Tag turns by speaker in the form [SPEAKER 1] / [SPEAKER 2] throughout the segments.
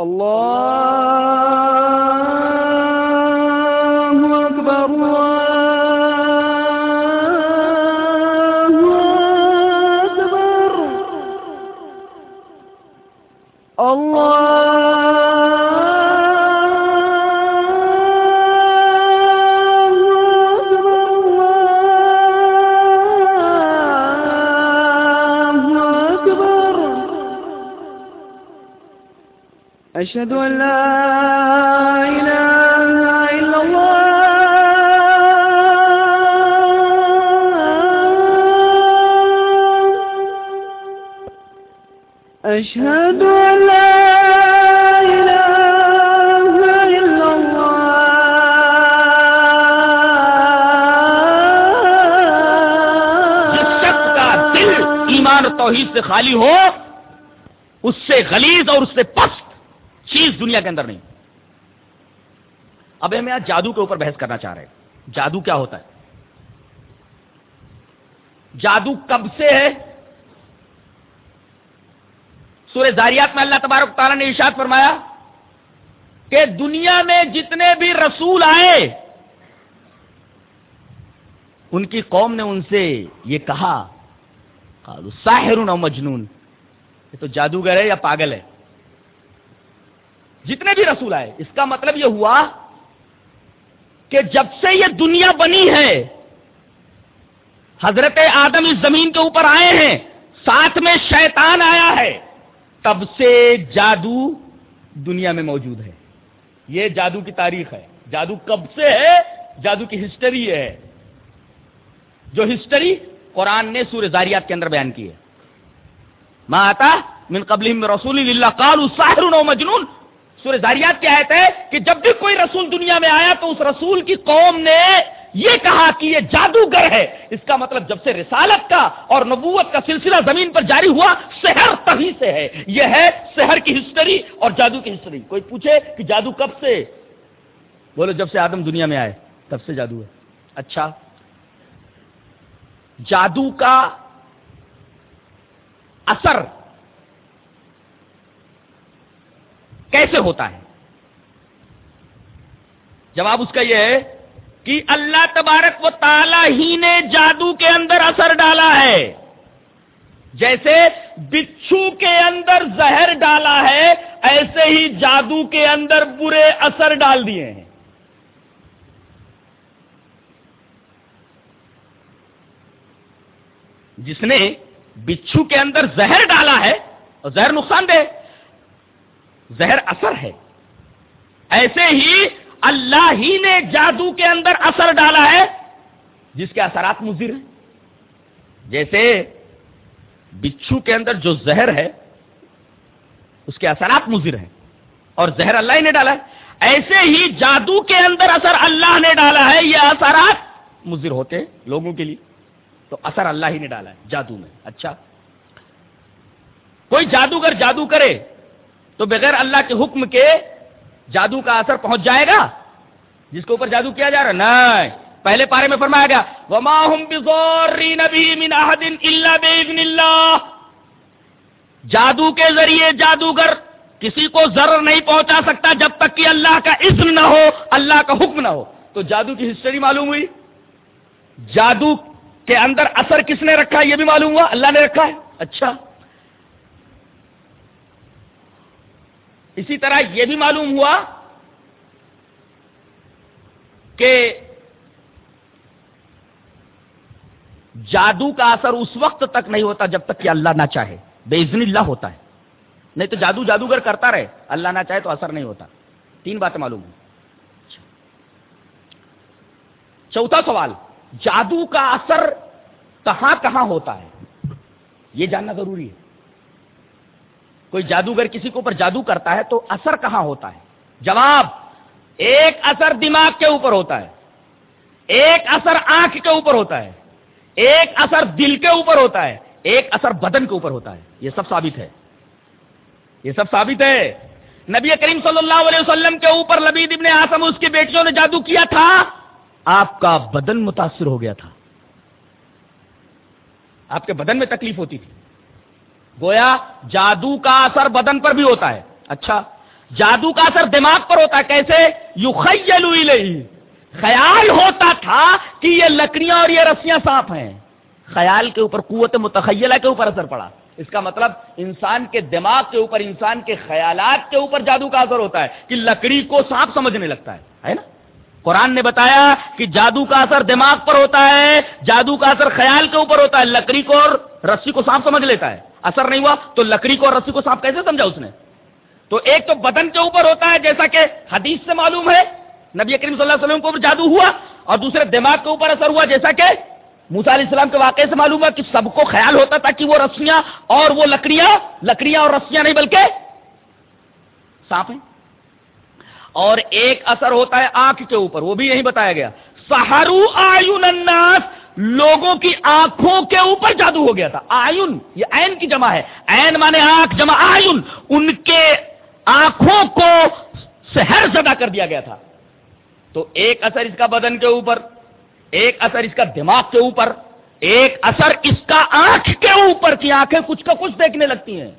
[SPEAKER 1] اللہ أشهد أن لا إله إلا الله. أشهد أن لا إله إلا الله.
[SPEAKER 2] جس شخص کا دل ایمان اور توحید سے خالی ہو، اس سے غلیظ اور اس سے پست دنیا کے اندر نہیں۔ اب ہم یہاں جادو کے اوپر بحث کرنا چاہ رہے ہیں۔ جادو کیا ہوتا ہے؟ جادو کب سے ہے؟ سورہ زاریات میں اللہ تبارک تعالیٰ نے ارشاد فرمایا کہ دنیا میں جتنے بھی رسول آئے، ان کی قوم نے ان سے یہ کہا، قالوا ساحر مجنون۔ یہ تو جادوگر ہے یا پاگل ہے؟ جتنے بھی رسول آئے، اس کا مطلب یہ ہوا کہ جب سے یہ دنیا بنی ہے، حضرت آدم اس زمین کے اوپر آئے ہیں، ساتھ میں شیطان آیا ہے، تب سے جادو دنیا میں موجود ہے۔ یہ جادو کی تاریخ ہے۔ جادو کب سے ہے؟ جادو کی ہسٹری ہے۔ جو ہسٹری قرآن نے سورہ زاریات کے اندر بیان کی ہے۔ ما آتا من قبل رسول اللہ قالوا ساحر و مجنون سورہ زاریات کی آیت ہے کہ جب بھی کوئی رسول دنیا میں آیا تو اس رسول کی قوم نے یہ کہا کہ یہ جادوگر ہے۔ اس کا مطلب جب سے رسالت کا اور نبوت کا سلسلہ زمین پر جاری ہوا، شہر تبھی سے ہے۔ یہ ہے شہر کی ہسٹری اور جادو کی ہسٹری۔ کوئی پوچھے کہ جادو کب سے؟ بولو جب سے آدم دنیا میں آئے، تب سے جادو ہے۔ اچھا۔ جادو کا اثر کیسے ہوتا ہے؟ جواب اس کا یہ ہے کہ اللہ تبارک و تعالی ہی نے جادو کے اندر اثر ڈالا ہے۔ جیسے بچھو کے اندر زہر ڈالا ہے، ایسے ہی جادو کے اندر برے اثر ڈال دیے ہیں۔ جس نے بچھو کے اندر زہر ڈالا ہے اور زہر نقصان دہ زہر اثر ہے۔ ایسے ہی اللہ ہی نے جادو کے اندر اثر ڈالا ہے، جس کے اثرات مضر ہیں۔ جیسے بچھو کے اندر جو زہر ہے، اس کے اثرات مضر ہیں۔ اور زہر اللہ ہی نے ڈالا ہے۔ ایسے ہی جادو کے اندر اثر اللہ نے ڈالا ہے، یہ اثرات مضر ہوتے ہیں لوگوں کے لیے۔ تو اثر اللہ ہی نے ڈالا ہے جادو میں۔ اچھا۔ کوئی جادوگر جادو کرے تو بغیر اللہ کے حکم کے جادو کا اثر پہنچ جائے گا؟ جس کے اوپر جادو کیا جا رہا نہیں۔ پہلے پارے میں فرمایا گیا، وما هم بضارین به من احد الا باذن اللہ جادو کے ذریعے جادوگر کسی کو ضرر نہیں پہنچا سکتا جب تک کہ اللہ کا اذن نہ ہو، اللہ کا حکم نہ ہو۔ تو جادو کی ہسٹری معلوم ہوئی؟ جادو کے اندر اثر کس نے رکھا؟ یہ بھی معلوم ہوا، اللہ نے رکھا ہے۔ اچھا۔ اسی طرح یہ بھی معلوم ہوا کہ جادو کا اثر اس وقت تک نہیں ہوتا جب تک کہ اللہ نہ چاہے۔ بے عزن اللہ ہوتا ہے۔ نہیں تو جادو جادوگر کرتا رہے۔ اللہ نہ چاہے تو اثر نہیں ہوتا۔ تین باتیں معلوم ہیں چوتھا سوال، جادو کا اثر کہاں کہاں ہوتا ہے؟ یہ جاننا ضروری ہے۔ کوئی جادوگر کسی کے اوپر جادو کرتا ہے تو اثر کہاں ہوتا ہے؟ جواب، ایک اثر دماغ کے اوپر ہوتا ہے۔ ایک اثر آنکھ کے اوپر ہوتا ہے۔ ایک اثر دل کے اوپر ہوتا ہے۔ ایک اثر بدن کے اوپر ہوتا ہے۔ یہ سب ثابت ہے۔ یہ سب ثابت ہے۔ نبی کریم صلی اللہ علیہ وسلم کے اوپر لبید ابن آسم، اس کی بیٹیوں نے جادو کیا تھا۔ آپ کا بدن متاثر ہو گیا تھا۔ آپ کے بدن میں تکلیف ہوتی تھی۔ گویا جادو کا اثر بدن پر بھی ہوتا ہے۔ اچھا۔ جادو کا اثر دماغ پر ہوتا ہے۔ کیسے؟ یو خیال ہوتا تھا کہ یہ لکڑیاں اور یہ رسیاں سانپ ہیں۔ خیال کے اوپر، قوت متخیلہ کے اوپر اثر پڑا۔ اس کا مطلب انسان کے دماغ کے اوپر، انسان کے خیالات کے اوپر جادو کا اثر ہوتا ہے کہ لکڑی کو سانپ سمجھنے لگتا ہے نا؟ قرآن نے بتایا کہ جادو کا اثر دماغ پر ہوتا ہے، جادو کا اثر خیال کے اوپر ہوتا ہے، لکڑی کو اور رسی کو سانپ سمجھ لیتا ہے۔ اثر نہیں ہوا تو لکڑی کو اور رسی کو سانپ کیسے سمجھا اس نے؟ تو ایک تو بدن کے اوپر ہوتا ہے جیسا کہ حدیث سے معلوم ہے، نبی کریم صلی اللہ علیہ وسلم کو جادو ہوا اور دوسرے دماغ کے اوپر اثر ہوا جیسا کہ موسا علیہ السلام کے واقعے سے معلوم ہے کہ سب کو خیال ہوتا تھا کہ وہ رسیاں اور وہ لکڑیاں لکڑیاں اور رسیاں نہیں بلکہ سانپ ہیں۔ اور ایک اثر ہوتا ہے آنکھ کے اوپر، وہ بھی یہی بتایا گیا۔ سہارو آیون الناس لوگوں کی آنکھوں کے اوپر جادو ہو گیا تھا۔ آئن یہ این کی جمع ہے۔ این مانے آنکھ، جمع آئن ان کے آنکھوں کو سہر زدہ کر دیا گیا تھا۔ تو ایک اثر اس کا بدن کے اوپر، ایک اثر اس کا دماغ کے اوپر، ایک اثر اس کا آنکھ کے اوپر کی آنکھیں کچھ کا کچھ دیکھنے لگتی ہیں۔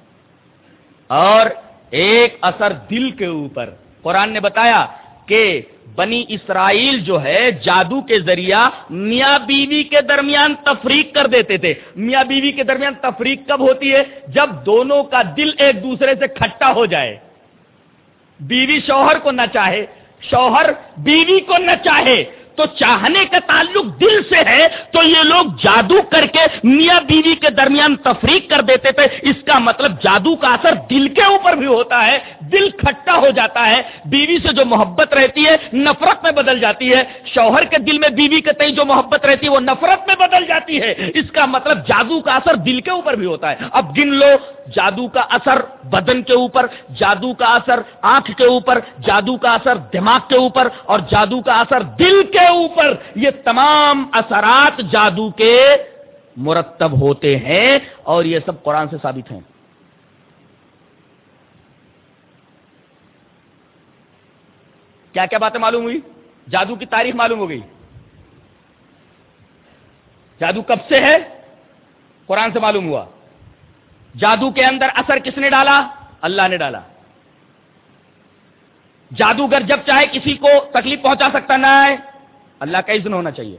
[SPEAKER 2] اور ایک اثر دل کے اوپر۔ قرآن نے بتایا کہ بنی اسرائیل جو ہے جادو کے ذریعہ میاں بیوی کے درمیان تفریق کر دیتے تھے۔ میاں بیوی کے درمیان تفریق کب ہوتی ہے؟ جب دونوں کا دل ایک دوسرے سے کھٹا ہو جائے۔ بیوی شوہر کو نہ چاہے، شوہر بیوی کو نہ چاہے۔ تو چاہنے کا تعلق دل سے ہے تو یہ لوگ جادو کر کے میاں بیوی کے درمیان تفریق کر دیتے تھے۔ اس کا مطلب جادو کا اثر دل کے اوپر بھی ہوتا ہے، دل کھٹا ہو جاتا ہے۔ بیوی سے جو محبت رہتی ہے، نفرت میں بدل جاتی ہے۔ شوہر کے دل میں بیوی کے تئیں جو محبت رہتی ہے، وہ نفرت میں بدل جاتی ہے۔ اس کا مطلب جادو کا اثر دل کے اوپر بھی ہوتا ہے۔ اب گن لو جادو کا اثر بدن کے اوپر، جادو کا اثر آنکھ کے اوپر، جادو کا اثر دماغ کے اوپر، اور جادو کا اثر دل کے اوپر یہ تمام اثرات جادو کے مرتب ہوتے ہیں اور یہ سب قرآن سے ثابت ہیں۔ کیا کیا باتیں معلوم ہوئی؟ جادو کی تاریخ معلوم ہو گئی۔ جادو کب سے ہے؟ قرآن سے معلوم ہوا۔ جادو کے اندر اثر کس نے ڈالا؟ اللہ نے ڈالا۔ جادوگر جب چاہے کسی کو تکلیف پہنچا سکتا نہ ہے اللہ کا اذن ہونا چاہیے۔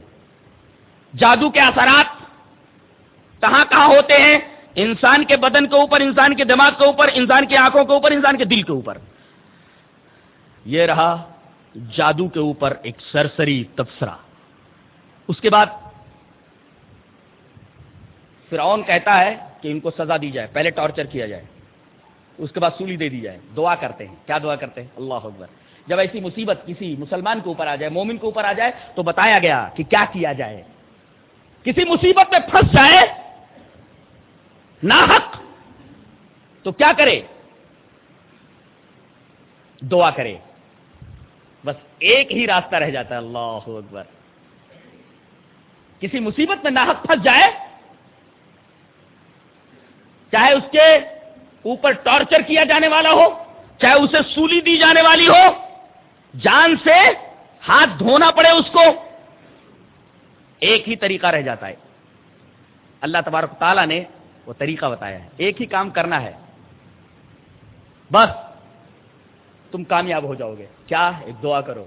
[SPEAKER 2] جادو کے اثرات کہاں کہاں ہوتے ہیں؟ انسان کے بدن کے اوپر، انسان کے دماغ کے اوپر، انسان کی آنکھوں کے اوپر، انسان کے دل کے اوپر۔ یہ رہا جادو کے اوپر ایک سرسری تبصرہ۔ اس کے بعد فرعون کہتا ہے کہ ان کو سزا دی جائے، پہلے ٹارچر کیا جائے، اس کے بعد سولی دے دی جائے۔ دعا کرتے ہیں۔ کیا دعا کرتے ہیں؟ اللہ اکبر۔ جب ایسی مصیبت کسی مسلمان کے اوپر آ جائے، مومن کے اوپر آ جائے، تو بتایا گیا کہ کیا کیا جائے۔ کسی مصیبت میں پھنس جائے، ناحق، تو کیا کرے؟ دعا کرے۔ بس ایک ہی راستہ رہ جاتا ہے۔ اللہ اکبر۔ کسی مصیبت میں ناحق پھنس جائے چاہے اس کے اوپر ٹارچر کیا جانے والا ہو، چاہے اسے سولی دی جانے والی ہو، جان سے ہاتھ دھونا پڑے اس کو، ایک ہی طریقہ رہ جاتا ہے۔ اللہ تبارک تعالیٰ نے وہ طریقہ بتایا ہے۔ ایک ہی کام کرنا ہے۔ بس، تم کامیاب ہو جاؤ گے۔ کیا؟ ایک دعا کرو۔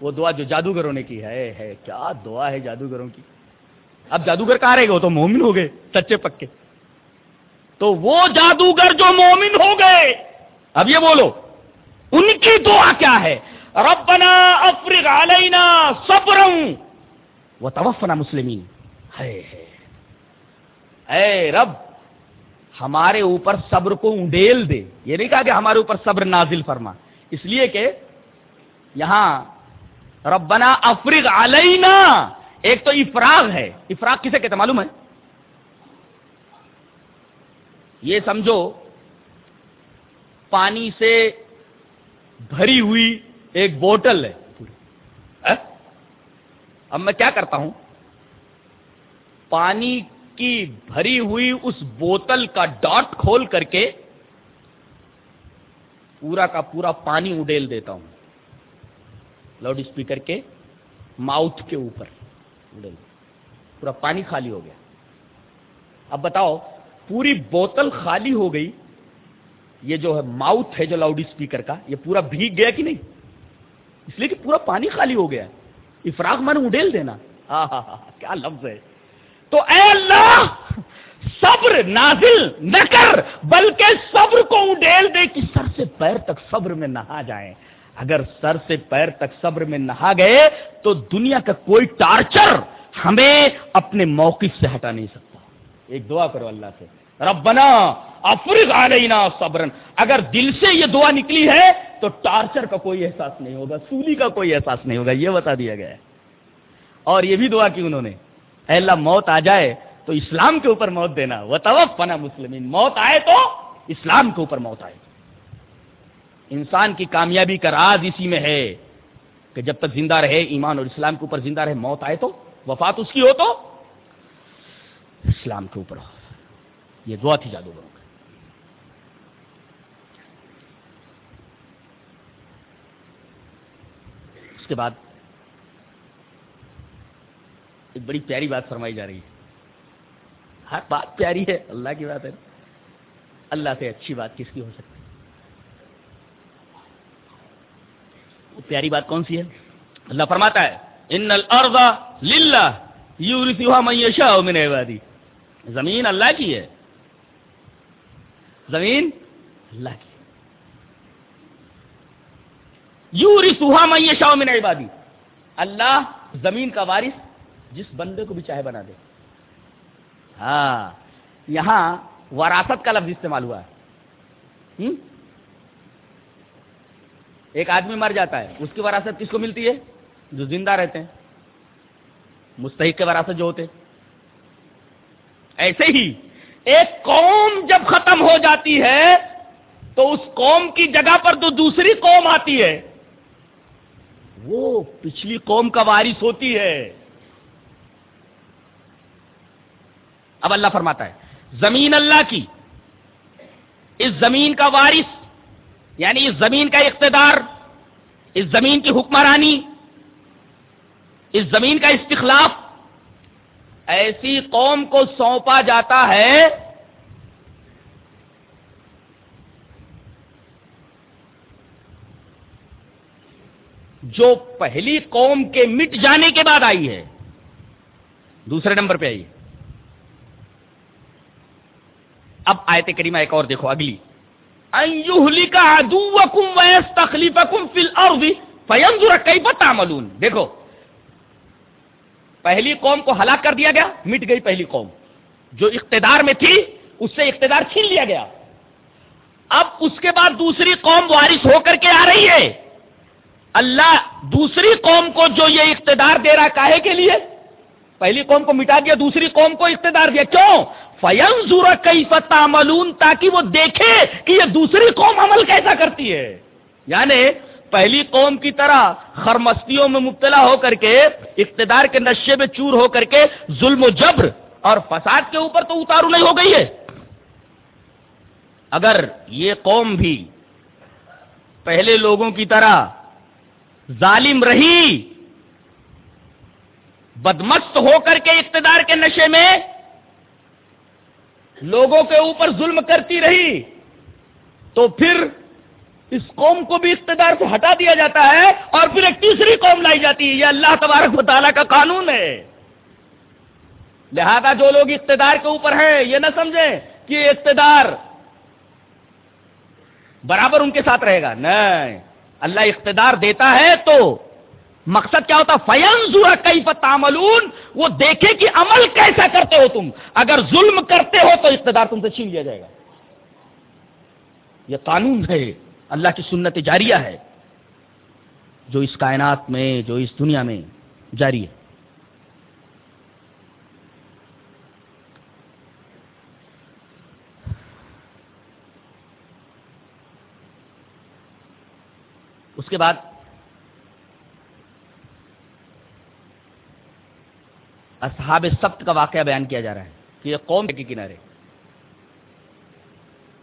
[SPEAKER 2] وہ دعا جو جادوگروں نے کی ہے ہے، کیا دعا ہے جادوگروں کی؟ اب جادوگر کہاں رہے گا وہ تو مومن ہو گئے، سچے پکے۔ تو وہ جادوگر جو مومن ہو گئے۔ اب یہ بولو، ان کی دعا کیا ہے؟ ربنا افرغ علینا صبرا وہ توفنا مسلمین ہے اے رب، ہمارے اوپر صبر کو انڈیل دے۔ یہ نہیں کہا کہ ہمارے اوپر صبر نازل فرما۔ اس لیے کہ یہاں ربنا افرغ علینا، ایک تو افراغ ہے۔ افراغ کسے کہتے معلوم ہے؟ یہ سمجھو، پانی سے بھری ہوئی ایک بوٹل ہے پوری۔ اب میں کیا کرتا ہوں؟ پانی کی بھری ہوئی اس بوتل کا ڈاٹ کھول کر کے پورا کا پورا پانی اڈیل دیتا ہوں۔ لاؤڈ اسپیکر کے ماؤتھ کے اوپر اڈیل۔ پورا پانی خالی ہو گیا۔ اب بتاؤ پوری بوتل خالی ہو گئی، یہ جو ہے ماؤتھ ہے جو لاؤڈ اسپیکر کا، یہ پورا بھیگ گیا کہ نہیں؟ اس لیے کہ پورا پانی خالی ہو گیا افراغ من اڈیل دینا۔ ہاں ہاں ہاں کیا لفظ ہے؟ تو اے اللہ، صبر نازل نہ کر، بلکہ صبر کو اڈیل دے کہ سر سے پیر تک صبر میں نہا جائیں۔ اگر سر سے پیر تک صبر میں نہا گئے، تو دنیا کا کوئی ٹارچر ہمیں اپنے موقف سے ہٹا نہیں سکتا۔ ایک دعا کرو اللہ سے۔ ربنا، افرغ علینا صبرن۔ اگر دل سے یہ دعا نکلی ہے، تو ٹارچر کا کوئی احساس نہیں ہوگا، سولی کا کوئی احساس نہیں ہوگا، یہ بتا دیا گیا ہے۔ اور یہ بھی دعا کی انہوں نے۔ اے اللہ، موت آ جائے تو اسلام کے اوپر موت دینا۔ وہ توف مسلمین موت آئے تو اسلام کے اوپر موت آئے۔ انسان کی کامیابی کا راز اسی میں ہے کہ جب تک زندہ رہے، ایمان اور اسلام کے اوپر زندہ رہے، موت آئے تو، وفات اس کی ہو تو اسلام کے اوپر ہو یہ دعا تھی جادوگروں کی۔ اس کے بعد ایک بڑی پیاری بات فرمائی جا رہی ہے۔ ہر بات پیاری ہے، اللہ کی بات ہے۔ اللہ سے اچھی بات کس کی ہو سکتی؟ پیاری بات کون سی ہے؟ اللہ فرماتا ہے، ان الارض للہ یورثها من یشاء من عبادی۔ زمین اللہ کی ہے۔ زمین اللہ کی۔ یورثها من یشاء من عبادی۔ اللہ زمین کا وارث جس بندے کو بھی چاہے بنا دے۔ ہاں یہاں وراثت کا لفظ استعمال ہوا ہے۔ ایک آدمی مر جاتا ہے، اس کی وراثت کس کو ملتی ہے؟ جو زندہ رہتے ہیں۔ مستحق کے وراثت جو ہوتے۔ ایسے ہی ایک قوم جب ختم ہو جاتی ہے، تو اس قوم کی جگہ پر تو دوسری قوم آتی ہے، وہ پچھلی قوم کا وارث ہوتی ہے۔ اب اللہ فرماتا ہے، زمین اللہ کی، اس زمین کا وارث یعنی اس زمین کا اقتدار، اس زمین کی حکمرانی اس زمین کا استخلاف ایسی قوم کو سونپا جاتا ہے جو پہلی قوم کے مٹ جانے کے بعد آئی ہے۔ دوسرے نمبر پہ آئی اب آیت کریمہ ایک اور دیکھو، اگلی۔ دیکھو پہلی قوم کو ہلاک کر دیا گیا، مٹ گئی پہلی قوم۔ جو اقتدار میں تھی، اس سے اقتدار چھین لیا گیا۔ اب اس کے بعد دوسری قوم وارث ہو کر کے آ رہی ہے۔ اللہ دوسری قوم کو جو یہ اقتدار دے رہا کاہے کے لیے؟ پہلی قوم کو مٹا دیا، دوسری قوم کو اقتدار دیا۔ کیوں؟ فیم کئی فتح تاکہ وہ دیکھے کہ یہ دوسری قوم عمل کیسا کرتی ہے۔ یعنی پہلی قوم کی طرح خرمستیوں میں مبتلا ہو کر کے، اقتدار کے نشے میں چور ہو کر کے ظلم و جبر اور فساد کے اوپر تو اتارو نہیں ہو گئی ہے۔ اگر یہ قوم بھی پہلے لوگوں کی طرح ظالم رہی، بدمست ہو کر کے اقتدار کے نشے میں لوگوں کے اوپر ظلم کرتی رہی، تو پھر اس قوم کو بھی اقتدار سے ہٹا دیا جاتا ہے اور پھر ایک تیسری قوم لائی جاتی ہے، یہ اللہ تبارک و تعالیٰ کا قانون ہے۔ لہذا جو لوگ اقتدار کے اوپر ہیں، یہ نہ سمجھیں کہ اقتدار برابر ان کے ساتھ رہے گا۔ نہیں، اللہ اقتدار دیتا ہے تو مقصد کیا ہوتا؟ فین کئی تاملون وہ دیکھے کہ عمل کیسا کرتے ہو تم۔ اگر ظلم کرتے ہو تو اقتدار تم سے چھین لیا جائے گا۔ یہ قانون ہے۔ اللہ کی سنت جاریہ ہے، جو اس کائنات میں، جو اس دنیا میں جاری ہے۔ اس کے بعد اصحاب سبت کا واقعہ بیان کیا جا رہا ہے کہ یہ قوم کے کنارے۔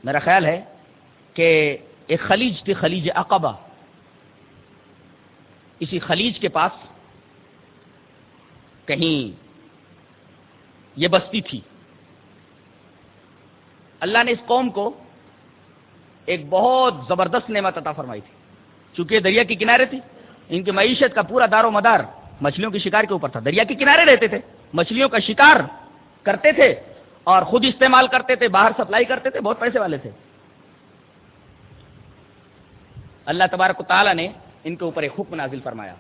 [SPEAKER 2] میرا خیال ہے کہ ایک خلیج تھی، خلیج عقبہ۔ اسی خلیج کے پاس کہیں یہ بستی تھی۔ اللہ نے اس قوم کو ایک بہت زبردست نعمت عطا فرمائی تھی۔ چونکہ دریا کے کنارے تھی، ان کی معیشت کا پورا دار و مدار مچھلیوں کے شکار کے اوپر تھا۔ دریا کے کنارے رہتے تھے، مچھلیوں کا شکار کرتے تھے اور خود استعمال کرتے تھے، باہر سپلائی کرتے تھے، بہت پیسے والے تھے۔ اللہ تبارک و تعالیٰ نے ان کے اوپر ایک حکم نازل فرمایا۔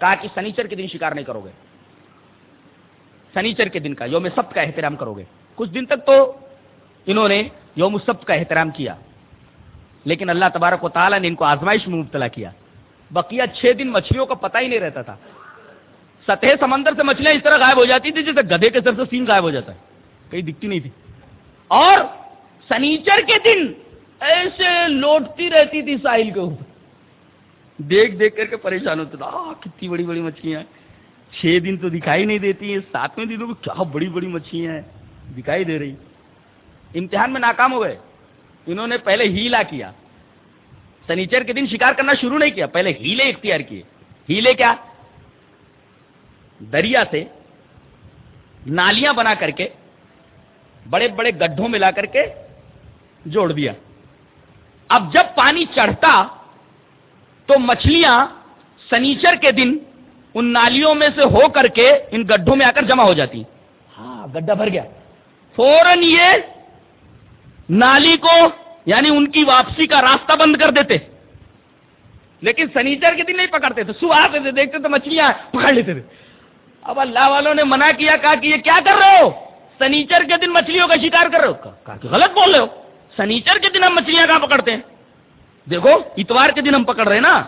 [SPEAKER 2] کہا کہ سنیچر کے دن شکار نہیں کرو گے۔ سنیچر کے دن کا، یوم سب کا احترام کرو گے۔ کچھ دن تک تو انہوں نے یوم سب کا احترام کیا۔ لیکن اللہ تبارک و تعالیٰ نے ان کو آزمائش میں مبتلا کیا۔ بقیہ چھ دن مچھلیوں کا پتہ ہی نہیں رہتا تھا۔ سطح سمندر سے مچھلیاں اس طرح غائب ہو جاتی تھی جیسے گدھے کے سر سے سین غائب ہو جاتا ہے۔ کہیں دکھتی نہیں تھی۔ اور سنیچر کے دن ایسے لوٹتی رہتی تھی ساحل کے اوپر۔ دیکھ دیکھ کر کے پریشان ہوتے تھا کتنی بڑی بڑی مچھلیاں چھ دن تو دکھائی نہیں دیتی ہیں، ساتویں دنوں کو کیا بڑی بڑی مچھلیاں ہیں دکھائی دے رہی۔ امتحان میں ناکام ہو گئے۔ انہوں نے پہلے ہیلا کیا۔ سنیچر کے دن شکار کرنا شروع نہیں کیا، پہلے ہیلے اختیار کیے۔ ہیلے کیا؟ دریا سے نالیاں بنا کر کے، بڑے بڑے گڈھوں میں لا کر کے جوڑ دیا۔ اب جب پانی چڑھتا تو مچھلیاں سنیچر کے دن ان نالیوں میں سے ہو کر کے ان گڈھوں میں آ کر جمع ہو جاتی ہاں گڈھا بھر گیا۔ فوراً یہ نالی کو یعنی ان کی واپسی کا راستہ بند کر دیتے۔ لیکن سنیچر کے دن نہیں پکڑتے تھے۔ صبح آتے تھے دیکھتے تو مچھلیاں پکڑ لیتے تھے۔ اب اللہ والوں نے منع کیا کہا کہ یہ کیا کر رہے ہو؟ سنیچر کے دن مچھلیوں کا شکار کر رہے ہو۔ کہا کہ غلط بول رہے ہو۔ سنیچر کے دن ہم مچھلیاں کہاں پکڑتے ہیں؟ دیکھو، اتوار کے دن ہم پکڑ رہے ہیں نا۔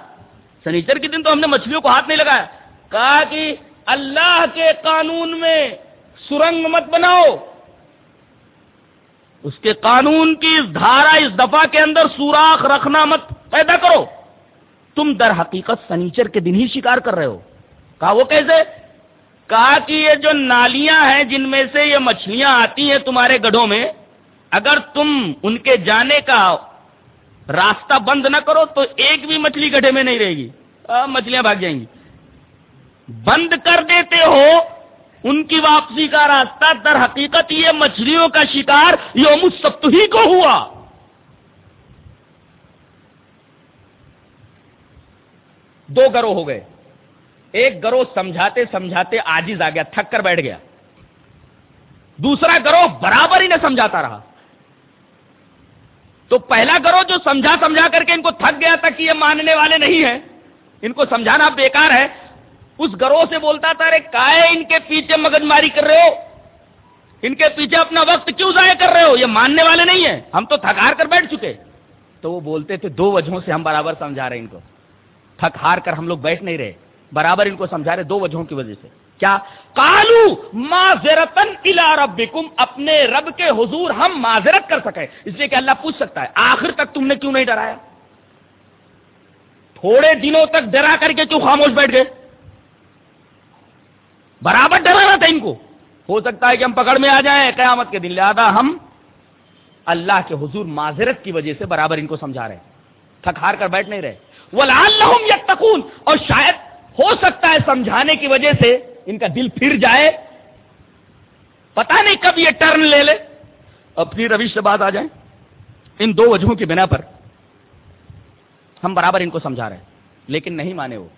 [SPEAKER 2] سنیچر کے دن تو ہم نے مچھلیوں کو ہاتھ نہیں لگایا۔ کہا کہ اللہ کے قانون میں سرنگ مت بناؤ۔ اس کے قانون کی اس دھارا، اس دفعہ کے اندر سوراخ رکھنا مت، پیدا کرو۔ تم در حقیقت سنیچر کے دن ہی شکار کر رہے ہو۔ کہا وہ کیسے؟ کہا کہ یہ جو نالیاں ہیں، جن میں سے یہ مچھلیاں آتی ہیں تمہارے گڑھوں میں اگر تم ان کے جانے کا راستہ بند نہ کرو تو ایک بھی مچھلی گڈھے میں نہیں رہے گی۔ مچھلیاں بھاگ جائیں گی۔ بند کر دیتے ہو، ان کی واپسی کا راستہ۔ در حقیقت یہ مچھلیوں کا شکار یوم سب ہی کو ہوا۔ دو گروہ ہو گئے۔ ایک گروہ سمجھاتے سمجھاتے آجیز آ گیا، تھک کر بیٹھ گیا۔ دوسرا گروہ برابر ہی نہ سمجھاتا رہا۔ تو پہلا گروہ جو سمجھا سمجھا کر کے ان کو تھک گیا تھا کہ یہ ماننے والے نہیں ہیں۔ ان کو سمجھانا بیکار ہے۔ اس گروہ سے بولتا تھا، ارے کائے ان کے پیچھے مگج ماری کر رہے ہو۔ ان کے پیچھے اپنا وقت کیوں ضائع کر رہے ہو؟ یہ ماننے والے نہیں ہیں۔ ہم تو تھک ہار کر بیٹھ چکے۔ تو وہ بولتے تھے، دو وجہوں سے ہم برابر سمجھا رہے ہیں ان کو۔ تھک ہار کر ہم لوگ بیٹھ نہیں رہے۔ برابر ان کو سمجھا رہے دو وجہوں کی وجہ سے۔ کیا کالو معذرتن الا ربکم، اپنے رب کے حضور ہم معذرت کر سکے اس لیے کہ اللہ پوچھ سکتا ہے، آخر تک تم نے کیوں نہیں ڈرایا؟ تھوڑے دنوں تک ڈرا کر کے کیوں خاموش بیٹھ گئے؟ برابر ڈرانا تھا ان کو۔ ہو سکتا ہے کہ ہم پکڑ میں آ جائیں قیامت کے دن، لہذا ہم اللہ کے حضور معذرت کی وجہ سے برابر ان کو سمجھا رہے تھک ہار کر بیٹھ نہیں رہے۔ وہ لال اور شاید ہو سکتا ہے سمجھانے کی وجہ سے ان کا دل پھر جائے پتا نہیں کب یہ ٹرن لے لے۔ اپنی روش سے بات آ جائیں۔ ان دو وجہوں کی بنا پر ہم برابر ان کو سمجھا رہے ہیں، لیکن نہیں مانے وہ۔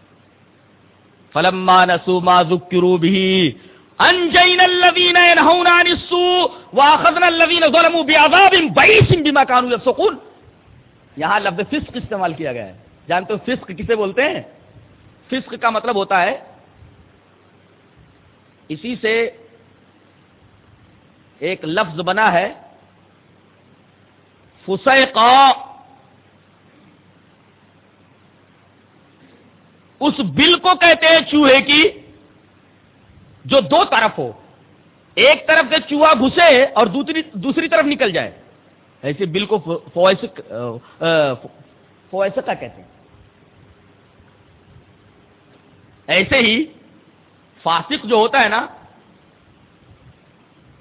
[SPEAKER 2] فلما نسوا ما ذكروا به انجينا الذين ينهون عن السوء واخذنا الذين ظلموا بعذاب بئيس بما كانوا يفسقون یہاں لفظ فسق استعمال کیا گیا ہے۔ جانتے ہو فسق کسے بولتے ہیں؟ فسق کا مطلب ہوتا ہے اسی سے ایک لفظ بنا ہے، فسیقا، اس بل کو کہتے ہیں چوہے کی، جو دو طرف ہو، ایک طرف سے چوہا گھسے اور دوسری دوسری طرف نکل جائے، ایسے بل کو فوائسکا کہتے ہیں۔ ایسے ہی فاسق جو ہوتا ہے نا،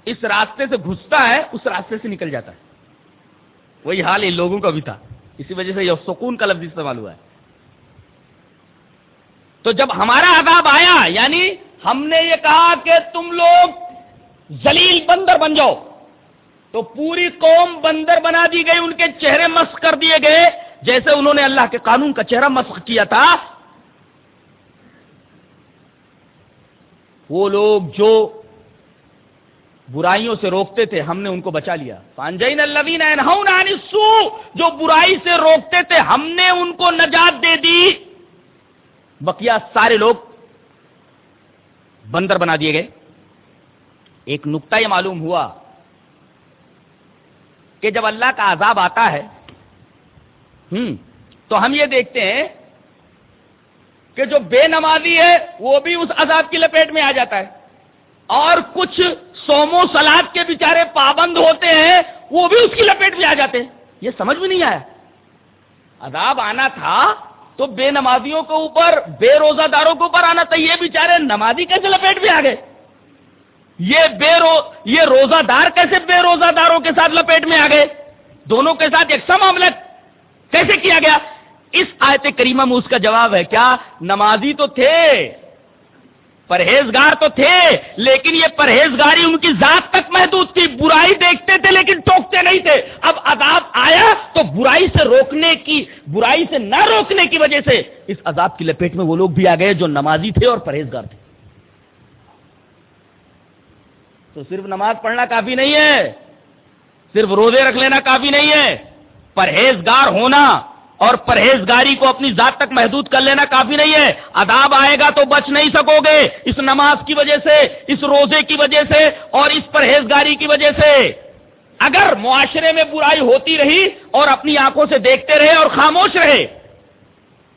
[SPEAKER 2] اس راستے سے گھستا ہے، اس راستے سے نکل جاتا ہے۔ وہی حال ان لوگوں کا بھی تھا۔ اسی وجہ سے یہ سکون کا لفظ استعمال ہوا ہے۔ تو جب ہمارا عذاب آیا یعنی ہم نے یہ کہا کہ تم لوگ زلیل بندر بن جاؤ۔ تو پوری قوم بندر بنا دی گئی، ان کے چہرے مسخ کر دیے گئے۔ جیسے انہوں نے اللہ کے قانون کا چہرہ مسخ کیا تھا وہ لوگ جو برائیوں سے روکتے تھے، ہم نے ان کو بچا لیا۔ فانجین الذین ینہون عن السوء، جو برائی سے روکتے تھے، ہم نے ان کو نجات دے دی۔ بقیہ سارے لوگ بندر بنا دیے گئے۔ ایک نقطہ یہ معلوم ہوا کہ جب اللہ کا عذاب آتا ہے، ہم، تو ہم یہ دیکھتے ہیں کہ جو بے نمازی ہے وہ بھی اس عذاب کی لپیٹ میں آ جاتا ہے۔ اور کچھ سومو سلاد کے بیچارے پابند ہوتے ہیں، وہ بھی اس کی لپیٹ میں آ جاتے ہیں۔ یہ سمجھ میں نہیں آیا۔ عذاب آنا تھا تو بے نمازیوں کے اوپر، بے روزہ داروں کے اوپر آنا تھا۔ یہ بیچارے نمازی کیسے لپیٹ میں آ گئے؟ یہ بے رو، یہ روزہ دار کیسے بے روزہ داروں کے ساتھ لپیٹ میں آ گئے؟ دونوں کے ساتھ ایک سا معاملہ کیسے کیا گیا؟ اس آیت کریمہ میں اس کا جواب ہے، کیا نمازی تو تھے، پرہیزگار تو تھے، لیکن یہ پرہیزگاری ان کی ذات تک محدود تھی، برائی دیکھتے تھے لیکن ٹوکتے نہیں تھے۔ اب عذاب آیا تو برائی سے روکنے کی، برائی سے نہ روکنے کی وجہ سے اس عذاب کی لپیٹ میں وہ لوگ بھی آ گئے جو نمازی تھے اور پرہیزگار تھے۔ تو صرف نماز پڑھنا کافی نہیں ہے، صرف روزے رکھ لینا کافی نہیں ہے، پرہیزگار ہونا اور پرہیزگاری کو اپنی ذات تک محدود کر لینا کافی نہیں ہے۔ عذاب آئے گا تو بچ نہیں سکو گے۔ اس نماز کی وجہ سے، اس روزے کی وجہ سے اور اس پرہیزگاری کی وجہ سے۔ اگر معاشرے میں برائی ہوتی رہی اور اپنی آنکھوں سے دیکھتے رہے اور خاموش رہے،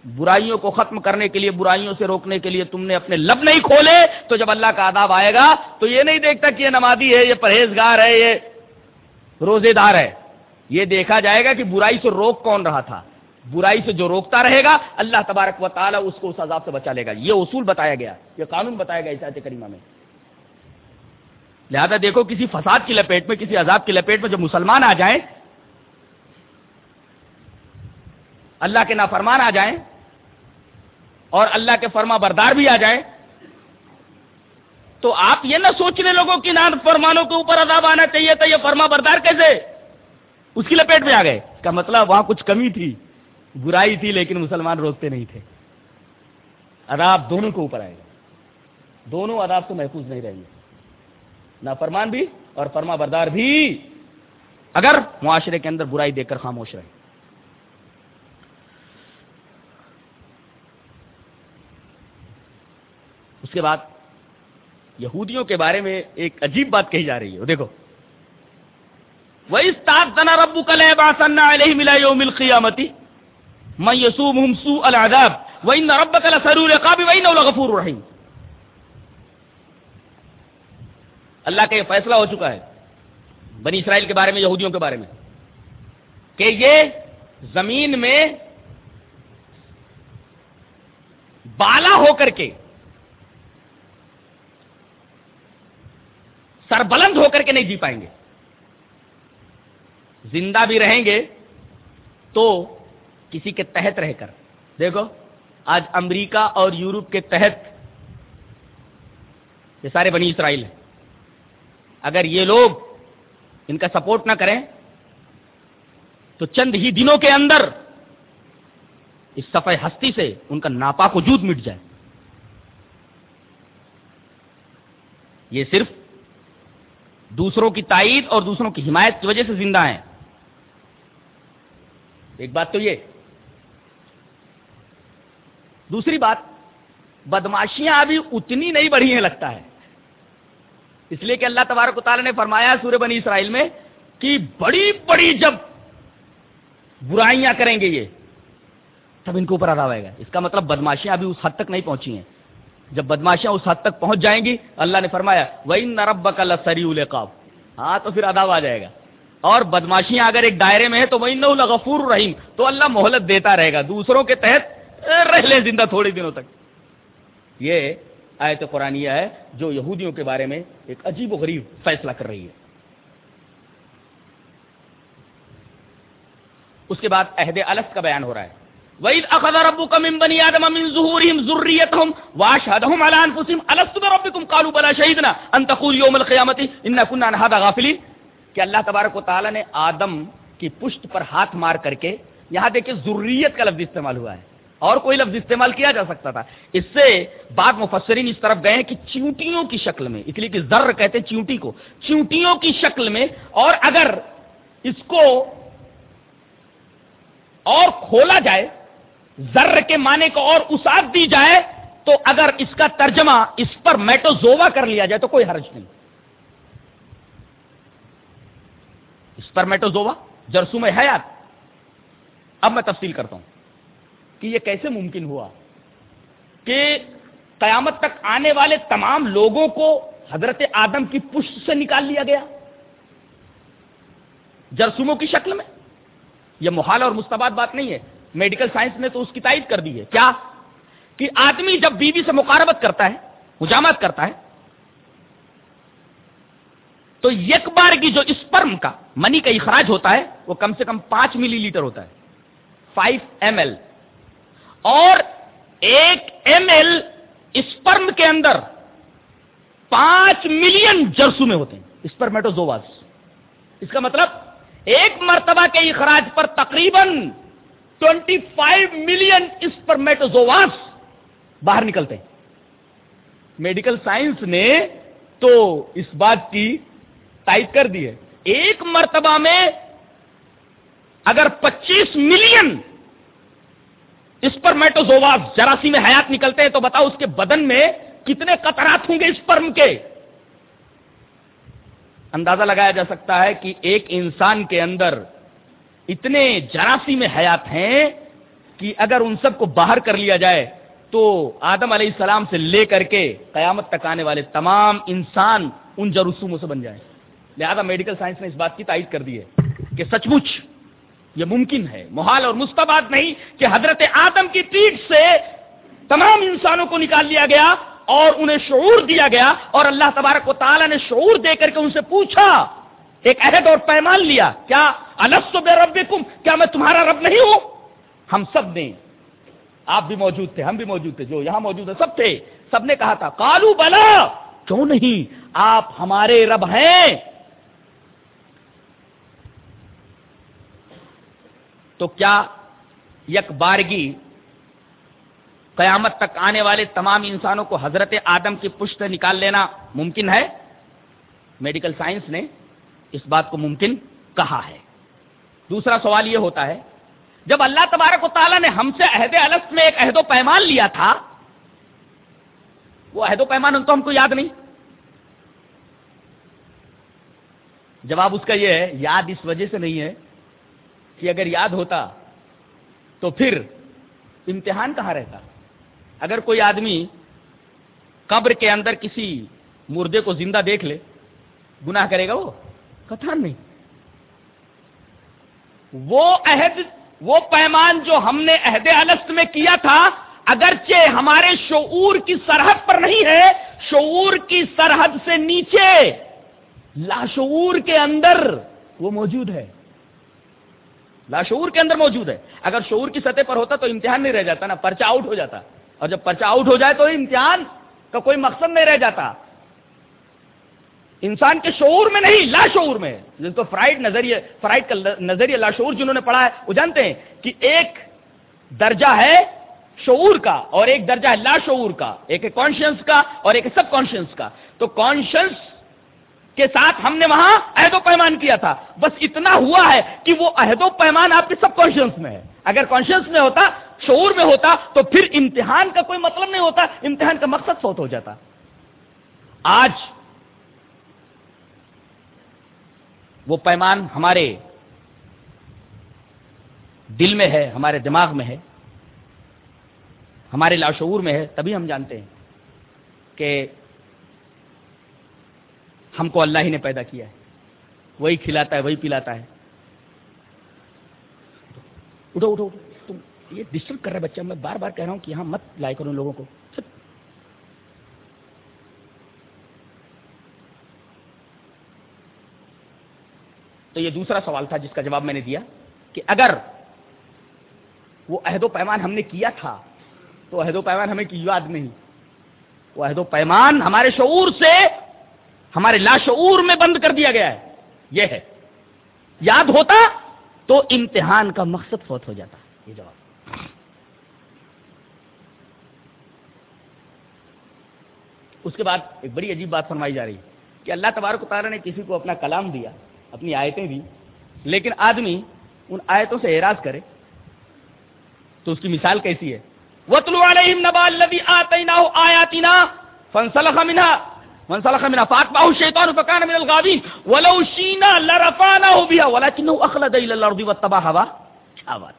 [SPEAKER 2] برائیوں کو ختم کرنے کے لیے، برائیوں سے روکنے کے لیے تم نے اپنے لب نہیں کھولے، تو جب اللہ کا عذاب آئے گا تو یہ نہیں دیکھتا کہ یہ نمازی ہے، یہ پرہیزگار ہے، یہ روزے دار ہے۔ یہ دیکھا جائے گا کہ برائی سے روک کون رہا تھا۔ برائی سے جو روکتا رہے گا، اللہ تبارک و تعالیٰ اس کو اس عذاب سے بچا لے گا۔ یہ اصول بتایا گیا، یہ قانون بتایا گیا اس آیت کریمہ میں۔ لہذا دیکھو، کسی فساد کی لپیٹ میں، کسی عذاب کی لپیٹ میں جب مسلمان آ جائیں، اللہ کے نافرمان آ جائیں اور اللہ کے فرما بردار بھی آ جائیں، تو آپ یہ نہ سوچ رہے لوگوں کی نان فرمانوں کے اوپر عذاب آنا چاہیے تھا، یہ فرما بردار کیسے؟ اس کی لپیٹ میں آ گئے۔ کا مطلب وہاں کچھ کمی تھی۔ برائی تھی لیکن مسلمان روکتے نہیں تھے۔ عذاب دونوں کے اوپر آئے گا۔ دونوں عذاب سے محفوظ نہیں رہیں گے۔ نہ فرمان بھی اور فرما بردار بھی۔ اگر معاشرے کے اندر برائی دیکھ کر خاموش رہے اس کے بعد یہودیوں کے بارے میں ایک عجیب بات کہی جا رہی ہے۔ دیکھو۔ وَإِسْتَعْذَنَ رَبُّكَ لَيَبْعَثَنَّ عَلَيْهِمْ إِلَى يَوْمِ الْقِيَامَةِ مَن يَسُومُهُمْ سُوءَ الْعَذَابِ وَإِنَّ رَبَّكَ لَسَرِيعُ الْعِقَابِ وَإِنَّهُ لَغَفُورٌ رَحِيمٌ. اللہ کا یہ فیصلہ ہو چکا ہے بنی اسرائیل کے بارے میں، یہودیوں کے بارے میں، کہ یہ زمین میں بالا ہو کر کے، سربلند ہو کر کے نہیں جی پائیں گے۔ زندہ بھی رہیں گے تو کسی کے تحت رہ کر۔ دیکھو، آج امریکہ اور یورپ کے تحت یہ سارے بنی اسرائیل ہیں۔ اگر یہ لوگ ان کا سپورٹ نہ کریں، تو چند ہی دنوں کے اندر اس صفحہ ہستی سے ان کا ناپاک وجود مٹ جائے۔ یہ صرف دوسروں کی تائید اور دوسروں کی حمایت کی وجہ سے زندہ ہیں۔ ایک بات تو یہ دوسری بات بدماشیاں ابھی اتنی نہیں بڑھی ہیں لگتا ہے۔ اس لیے کہ اللہ تبارک و تعالیٰ نے فرمایا سورہ بنی اسرائیل میں کہ بڑی بڑی جب برائیاں کریں گے یہ، تب ان کے اوپر ادا ہوئے گا۔ اس کا مطلب بدماشیاں ابھی اس حد تک نہیں پہنچی ہیں۔ جب بدماشیاں اس حد تک پہنچ جائیں گی، اللہ نے فرمایا وہی نرب کا لسری القاب ہاں تو پھر ادا آ جائے گا۔ اور بدماشیاں اگر ایک دائرے میں ہے تو وہی غفور رحیم تو اللہ مہلت دیتا رہے گا۔ دوسروں کے تحت رہ لیں زندہ تھوڑے دنوں تک۔ یہ آیت قرآن ہے جو یہودیوں کے بارے میں ایک عجیب و غریب فیصلہ کر رہی ہے۔ اس کے بعد عہد الس کا بیان ہو رہا ہے۔ وَإِذْ أَخَذَ رَبُّكَ مِن بَنِي آدَمَ مِن ظُهُورِهِمْ ذُرِّيَّتَهُمْ وَأَشْهَدَهُمْ عَلَى أَنفُسِهِمْ أَلَسْتُ بِرَبِّكُمْ؟ قَالُوا بَلَى شَهِدْنَا أَن تَقُولُوا يَوْمَ الْقِيَامَةِ إِنَّا كُنَّا عَنْ هَذَا غَافِلِينَ۔ کہ اللہ تبارک و تعالیٰ نے آدم کی پشت پر ہاتھ مار کر کے، یہاں دیکھیں ضروریت کا لفظ استعمال ہوا ہے۔ اور کوئی لفظ استعمال کیا جا سکتا تھا۔ اس سے بعد مفسرین اس طرف گئے کہ چیونٹیوں کی شکل میں، اس لیے کہ ذر کہتے ہیں چیونٹی کو۔ چیونٹیوں کی شکل میں اور اگر اس کو اور کھولا جائے، ذر کے معنی کو اور اسات دی جائے، تو اگر اس کا ترجمہ اس پر میٹوزوا کر لیا جائے تو کوئی حرج نہیں۔ اس پر میٹوزوا جرسو میں حیات اب میں تفصیل کرتا ہوں۔ کہ یہ کیسے ممکن ہوا کہ قیامت تک آنے والے تمام لوگوں کو حضرت آدم کی پشت سے نکال لیا گیا جرسوموں کی شکل میں؟ یہ محال اور مستباد بات نہیں ہے۔ میڈیکل سائنس نے تو اس کی تائید کر دی ہے۔ کیا؟ کہ آدمی جب بیوی سے مقاربت کرتا ہے مجامت کرتا ہے، تو یک بار کی جو اسپرم کا منی کا اخراج ہوتا ہے، وہ کم سے کم پانچ ملی لیٹر ہوتا ہے۔ Five M L. اور ایک ایم ایل اسپرم کے اندر پانچ ملین جرسو میں ہوتے ہیں۔ اسپرمیٹوزواز اس کا مطلب ایک مرتبہ کے اخراج پر تقریباً ٹوینٹی فائیو ملین اسپرمیٹوزواز باہر نکلتے ہیں۔ میڈیکل سائنس نے تو اس بات کی ٹائپ کر دی ہے۔ ایک مرتبہ میں اگر پچیس ملین اس پر میں حیات نکلتے ہیں تو بتاؤ اس کے بدن میں کتنے قطرات ہوں گے اس پرم کے؟ اندازہ لگایا جا سکتا ہے کہ ایک انسان کے اندر اتنے جراسی میں حیات ہیں کہ اگر ان سب کو باہر کر لیا جائے تو آدم علیہ السلام سے لے کر کے قیامت تک آنے والے تمام انسان ان جرسوموں سے بن جائیں۔ لہذا میڈیکل سائنس نے اس بات کی تائید کر دی ہے کہ سچ مچ یہ ممکن ہے۔ محال اور مستباد نہیں کہ حضرت آدم کی پیٹ سے تمام انسانوں کو نکال لیا گیا اور انہیں شعور دیا گیا اور اللہ تبارک و تعالیٰ نے شعور دے کر کے ان سے پوچھا، ایک عہد اور پیمان لیا، کیا الس بے رب کیا میں تمہارا رب نہیں ہوں؟ ہم سب نے، آپ بھی موجود تھے، ہم بھی موجود تھے، جو یہاں موجود ہیں، سب تھے، سب نے کہا تھا کالو بلا، کیوں نہیں؟ آپ ہمارے رب ہیں۔ تو کیا یک بارگی قیامت تک آنے والے تمام انسانوں کو حضرت آدم کی پشت نکال لینا ممکن ہے؟ میڈیکل سائنس نے اس بات کو ممکن کہا ہے۔ دوسرا سوال یہ ہوتا ہے، جب اللہ تبارک و تعالیٰ نے ہم سے عہد الست میں ایک عہد و پیمان لیا تھا، وہ عہد و پیمان تو ہم کو یاد نہیں؟ جواب اس کا یہ ہے، یاد اس وجہ سے نہیں ہے کہ اگر یاد ہوتا تو پھر امتحان کہاں رہتا؟ اگر کوئی آدمی قبر کے اندر کسی مردے کو زندہ دیکھ لے، گناہ کرے گا وہ؟ کتھان نہیں۔ وہ عہد، وہ پیمان جو ہم نے عہد الست میں کیا تھا، اگرچہ ہمارے شعور کی سرحد پر نہیں ہے، شعور کی سرحد سے نیچے لاشعور کے اندر وہ موجود ہے۔ لاشعور کے اندر موجود ہے۔ اگر شعور کی سطح پر ہوتا تو امتحان نہیں رہ جاتا نا، پرچہ آؤٹ ہو جاتا۔ اور جب پرچہ آؤٹ ہو جائے تو امتحان کا کوئی مقصد نہیں رہ جاتا۔ انسان کے شعور میں نہیں لاشعور میں۔ تو فرائڈ نظریہ فرائڈ کا نظریہ لاشعور جنہوں نے پڑھا ہے، وہ جانتے ہیں کہ ایک درجہ ہے شعور کا اور ایک درجہ ہے لاشعور کا۔ ایک ہے کانشنس کا اور ایک سب کانشنس کا۔ تو کانشنس کے ساتھ ہم نے وہاں عہد و پیمان کیا تھا۔ بس اتنا ہوا ہے کہ وہ عہد و پیمان آپ کے سب کانشنس میں ہے۔ اگر کانشنس میں ہوتا، شعور میں ہوتا، تو پھر امتحان کا کوئی مطلب نہیں ہوتا، امتحان کا مقصد فوت ہو جاتا۔ آج وہ پیمان ہمارے دل میں ہے، ہمارے دماغ میں ہے، ہمارے لاشعور میں ہے، تبھی ہم جانتے ہیں کہ ہم کو اللہ ہی نے پیدا کیا ہے۔ وہی کھلاتا ہے، وہی پلاتا ہے۔ اٹھو اٹھو تم یہ ڈسٹرب کر رہے بچہ میں بار بار کہہ رہا ہوں کہ یہاں مت لائے کروں لوگوں کو۔ تو یہ دوسرا سوال تھا جس کا جواب میں نے دیا کہ اگر وہ عہد و پیمان ہم نے کیا تھا، تو عہد و پیمان ہمیں کی یاد نہیں؟ وہ عہد و پیمان ہمارے شعور سے ہمارے لاشعور میں بند کر دیا گیا ہے۔ یہ ہے۔ یاد ہوتا تو امتحان کا مقصد فوت ہو جاتا۔ یہ جواب۔ اس کے بعد ایک بڑی عجیب بات فرمائی جا رہی ہے کہ اللہ تبارک تعالیٰ نے کسی کو اپنا کلام دیا، اپنی آیتیں دی لیکن آدمی ان آیتوں سے اعراض کرے۔ تو اس کی مثال کیسی ہے؟ وَتْلُ عَلَيْهِمْ نَبَأَ الَّذِي آتَيْنَاهُ آيَاتِنَا فَانْسَلَخَ مِنْهَا۔ فَانْسَلَخَ مِنْهَا فَأَتْبَعَهُ الشَّيْطَانُ فَكَانَ مِنَ الْغَاوِينَ. وَلَوْ شِئْنَا لَرَفَعْنَاهُ بِهَا، وَلَكِنَّهُ أَخْلَدَ إِلَى الْأَرْضِ وَاتَّبَعَ هَوَاهُ. کیا بات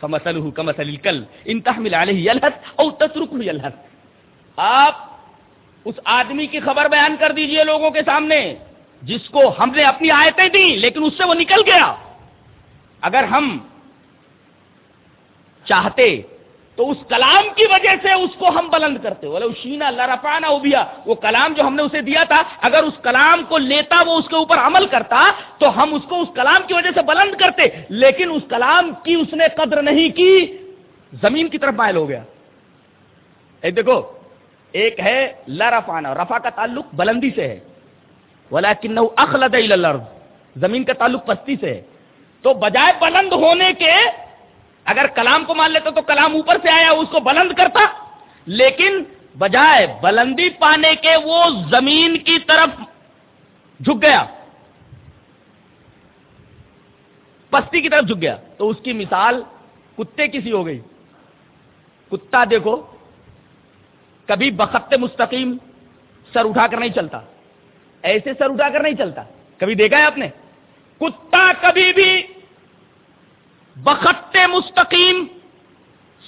[SPEAKER 2] فَمَثَلُهُ كَمَثَلِ الْكَلْبِ، إِن تَحْمِلْ عَلَيْهِ يَلْهَثْ أَوْ تَتْرُكْهُ يَلْهَثْ. آپ اس آدمی کی خبر بیان کر دیجیے لوگوں کے سامنے، جس کو ہم نے اپنی آیتیں دی لیکن اس سے وہ نکل گیا۔ اگر ہم چاہتے تو اس کلام کی وجہ سے اس کو ہم بلند کرتے بولے شینا لرفانا ابیا وہ کلام جو ہم نے اسے دیا تھا، اگر اس کلام کو لیتا، وہ اس کے اوپر عمل کرتا، تو ہم اس کو اس کلام کی وجہ سے بلند کرتے۔ لیکن اس کلام کی اس نے قدر نہیں کی، زمین کی طرف مائل ہو گیا۔ اے دیکھو، ایک ہے لرفانا رفا کا تعلق بلندی سے ہے۔ بولا کن اخلد زمین کا تعلق پستی سے ہے۔ تو بجائے بلند ہونے کے اگر کلام کو مان لیتا تو کلام اوپر سے آیا، اس کو بلند کرتا، لیکن بجائے بلندی پانے کے وہ زمین کی طرف جھک گیا۔ پستی کی طرف جھک گیا۔ تو اس کی مثال کتے کی سی ہو گئی۔ کتا دیکھو، کبھی بخت مستقیم سر اٹھا کر نہیں چلتا۔ ایسے سر اٹھا کر نہیں چلتا۔ کبھی دیکھا ہے آپ نے؟ کتا کبھی بھی بخت مستقیم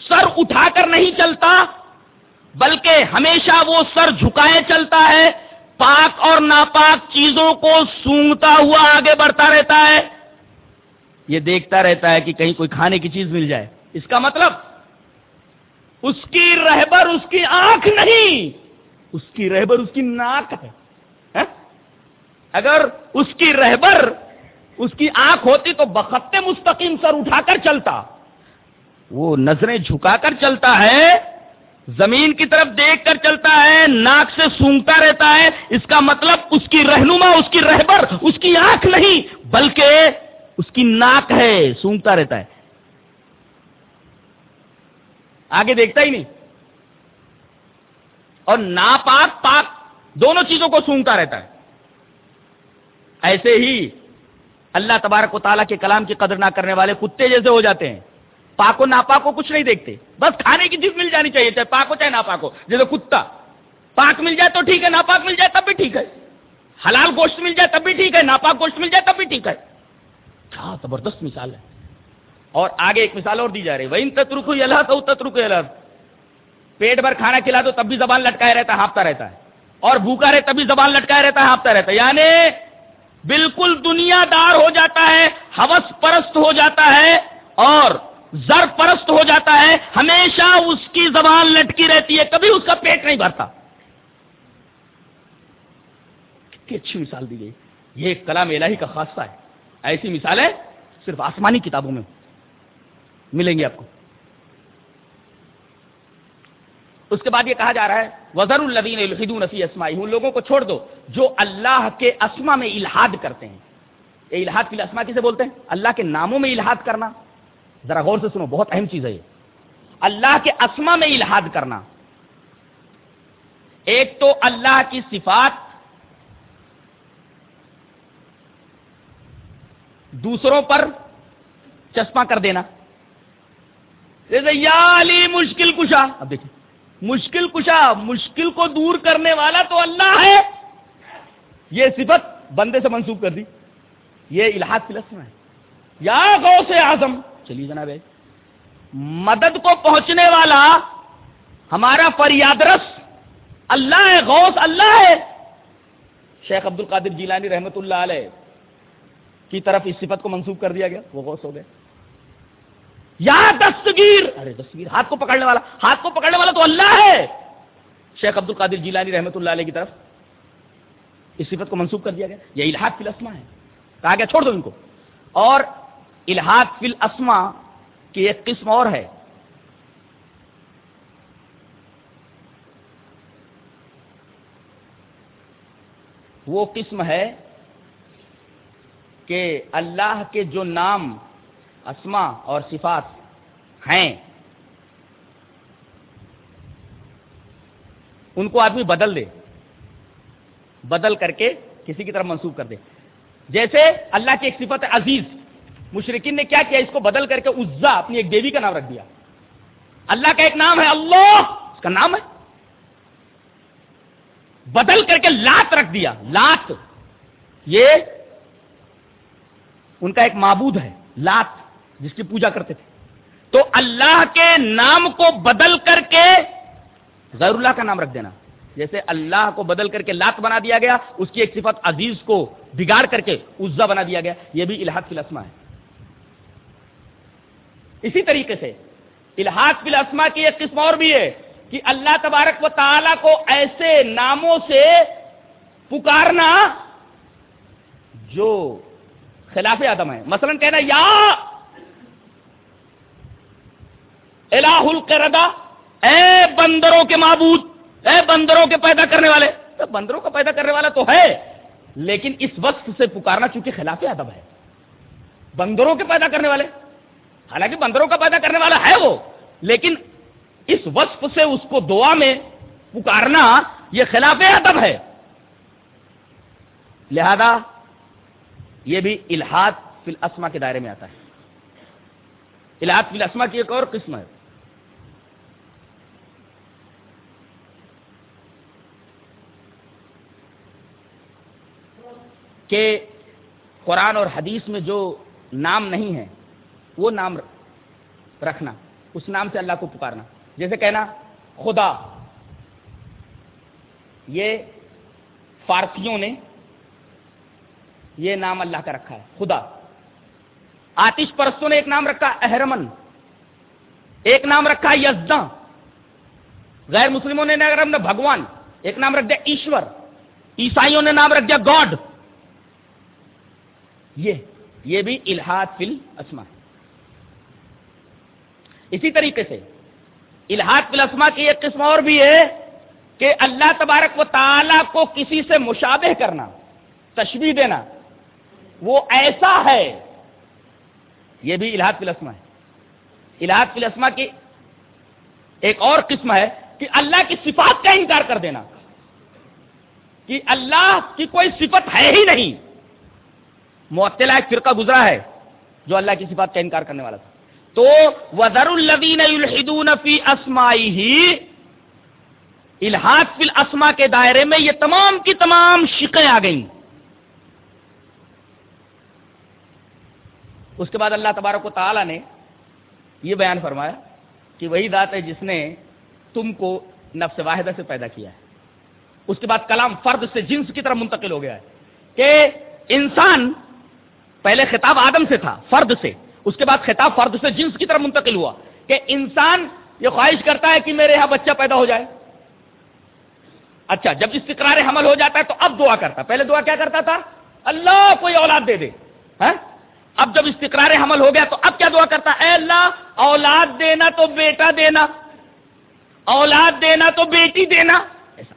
[SPEAKER 2] سر اٹھا کر نہیں چلتا، بلکہ ہمیشہ وہ سر جھکائے چلتا ہے، پاک اور ناپاک چیزوں کو سونگتا ہوا آگے بڑھتا رہتا ہے۔ یہ دیکھتا رہتا ہے کہ کہیں کوئی کھانے کی چیز مل جائے۔ اس کا مطلب اس کی رہبر اس کی آنکھ نہیں، اس کی رہبر اس کی ناک ہے۔ ہاں؟ اگر اس کی رہبر اس کی آنکھ ہوتی تو بخت مستقیم سر اٹھا کر چلتا۔ وہ نظریں جھکا کر چلتا ہے، زمین کی طرف دیکھ کر چلتا ہے، ناک سے سونگتا رہتا ہے۔ اس کا مطلب اس کی رہنما، اس کی رہبر، اس کی آنکھ نہیں، بلکہ اس کی ناک ہے، سونگتا رہتا ہے۔ آگے دیکھتا ہی نہیں۔ اور ناپاک پاک دونوں چیزوں کو سونگتا رہتا ہے۔ ایسے ہی اللہ تبارک و تعالیٰ کے کلام کی قدر نہ کرنے والے کتے جیسے ہو جاتے ہیں۔ پاک و ناپاک کو کچھ نہیں دیکھتے۔ بس کھانے کی چیز مل جانی چاہیے، چاہے پاک ہو چاہے ناپاک ہو جیسے کتا، پاک مل جائے تو ٹھیک ہے، ناپاک مل جائے تب بھی ٹھیک ہے۔ حلال گوشت مل جائے تب بھی ٹھیک ہے، ناپاک گوشت مل جائے تب بھی ٹھیک ہے۔ کیا زبردست مثال ہے۔ اور آگے ایک مثال اور دی جا رہی ہے۔ وہ تترک اللہ تو تترک اللہ پیٹ بھر کھانا کھلا دو تب بھی زبان لٹکائے رہتا ہے ہاپتا رہتا ہے۔ اور بھوکا رہے تب بھی زبان لٹکائے رہتا ہے ہاپتا رہتا ہے۔ یعنی بالکل دنیا دار ہو جاتا ہے ہوس پرست ہو جاتا ہے اور زر پرست ہو جاتا ہے، ہمیشہ اس کی زبان لٹکی رہتی ہے، کبھی اس کا پیٹ نہیں بھرتا۔ کتنی اچھی مثال دی گئی۔ یہ کلام الہی کا خاصہ ہے۔ ایسی مثالیں صرف آسمانی کتابوں میں۔ ملیں گی آپ کو۔ اس کے بعد یہ کہا جا رہا ہے وزر الدین الحدون نفی اسمائی ان لوگوں کو چھوڑ دو جو اللہ کے اسما میں الحاد کرتے ہیں۔ یہ الحاد کے اسما کسے بولتے ہیں؟ اللہ کے ناموں میں الحاد کرنا۔ ذرا غور سے سنو، بہت اہم چیز ہے یہ۔ اللہ کے اسما میں الحاد کرنا۔ ایک تو اللہ کی صفات، دوسروں پر چشمہ کر دینا۔ جیسے، یا علی مشکل کشا۔ اب دیکھیں۔ مشکل کشا، مشکل کو دور کرنے والا تو اللہ ہے۔ یہ صفت بندے سے منسوخ کر دی۔ یہ الحاظ فلسم ہے۔ یا غو سے آزم چلیے جناب مدد کو پہنچنے والا ہمارا فریاد رس۔ اللہ ہے، غوث اللہ ہے۔ شیخ عبد القادر جیلانی رحمت اللہ علیہ کی طرف اس صفت کو منسوخ کر دیا گیا۔ وہ غوث ہو گئے۔ یا دستگیر! ارے دستگیر، ہاتھ کو پکڑنے والا، ہاتھ کو پکڑنے والا تو اللہ ہے! شیخ عبد القادر جیلانی رحمت اللہ علیہ کی طرف اس صفت کو منسوخ کر دیا گیا۔ یہ الحاق فی الاسما ہے۔ کہا گیا، چھوڑ دو ان کو۔ اور الحاق فی الاسما کی ایک قسم اور ہے۔ وہ قسم ہے کہ اللہ کے جو نام اسما اور صفات ہیں۔ ان کو آدمی بدل دے۔ بدل کر کے کسی کی طرف منسوخ کر دے۔ جیسے اللہ کی ایک صفت ہے عزیز۔ مشرقین نے کیا کیا؟ اس کو بدل کر کے عزا، اپنی ایک دیوی کا نام رکھ دیا۔ اللہ کا ایک نام ہے اللہ۔ اس کا نام ہے۔ بدل کر کے لات رکھ دیا۔ لات۔ یہ ان کا ایک معبود ہے۔ لات۔ جس کی پوجا کرتے تھے۔ تو اللہ کے نام کو بدل کر کے غیر اللہ کا نام رکھ دینا۔ جیسے اللہ کو بدل کر کے لات بنا دیا گیا، اس کی ایک صفت عزیز کو بگاڑ کر کے عزا بنا دیا گیا۔ یہ بھی الحاد فی الاسما ہے۔ اسی طریقے سے الحاد فی الاسما کی ایک قسم اور بھی ہے کہ اللہ تبارک و تعالی کو ایسے ناموں سے پکارنا جو خلاف آدم ہے۔ مثلا کہنا، یا الہ القردہ اے بندروں کے معبود، اے بندروں کے پیدا کرنے والے۔ تو بندروں کا پیدا کرنے والا تو ہے، لیکن اس وقت سے پکارنا چونکہ خلاف ادب ہے۔ بندروں کے پیدا کرنے والے، حالانکہ بندروں کا پیدا کرنے والا ہے وہ، لیکن اس وصف سے اس کو دعا میں پکارنا یہ خلاف ادب ہے۔ لہذا یہ بھی الحاد فی الاسما کے دائرے میں آتا ہے۔ الحاد فی الاسما کی ایک اور قسم ہے۔ کہ قرآن اور حدیث میں جو نام نہیں ہے، وہ نام رکھنا، اس نام سے اللہ کو پکارنا۔ جیسے کہنا، خدا۔ یہ فارسیوں نے یہ نام اللہ کا رکھا ہے، خدا۔ آتش پرستوں نے ایک نام رکھا، احرمن۔ ایک نام رکھا، یزداں۔ غیر مسلموں نے نام بھگوان۔ ایک نام رکھ دیا، ایشور۔ عیسائیوں نے نام رکھ دیا، گاڈ۔ یہ یہ بھی الحاد فل اسما اسی طریقے سے الحاد فل اسما کی ایک قسم اور بھی ہے کہ اللہ تبارک و تعالی کو کسی سے مشابہ کرنا تشبیح دینا، وہ ایسا ہے، یہ بھی الحاد فل اسما ہے. الحاد فل اسما کی ایک اور قسم ہے کہ اللہ کی صفات کا انکار کر دینا، کہ اللہ کی کوئی صفت ہے ہی نہیں معطلا ایک فرقہ گزرا ہے، جو اللہ کی صفات کا انکار کرنے والا تھا۔ تو وزر الدین الحدون فی اسمائی ہی الحاظ فی الاسما کے دائرے میں یہ تمام کی تمام شکیں آ گئیں۔ اس کے بعد اللہ تبارک و تعالی نے یہ بیان فرمایا کہ وہی ذات ہے جس نے تم کو نفس واحدہ سے پیدا کیا ہے۔ اس کے بعد کلام فرد سے جنس کی طرف منتقل ہو گیا ہے کہ انسان پہلے خطاب آدم سے تھا، فرد سے۔ اس کے بعد خطاب فرد سے، جنس کی طرف منتقل ہوا کہ انسان یہ خواہش کرتا ہے کہ میرے یہاں بچہ پیدا ہو جائے۔ اچھا جب استقرار حمل ہو جاتا ہے تو اب دعا کرتا۔ پہلے دعا کیا کرتا تھا؟ اللہ کوئی اولاد دے دے۔ ہاں؟ اب جب استقرار حمل ہو گیا تو اب کیا دعا کرتا؟ اے اللہ، اولاد دینا تو بیٹا دینا۔ اولاد دینا تو بیٹی دینا۔ ایسا۔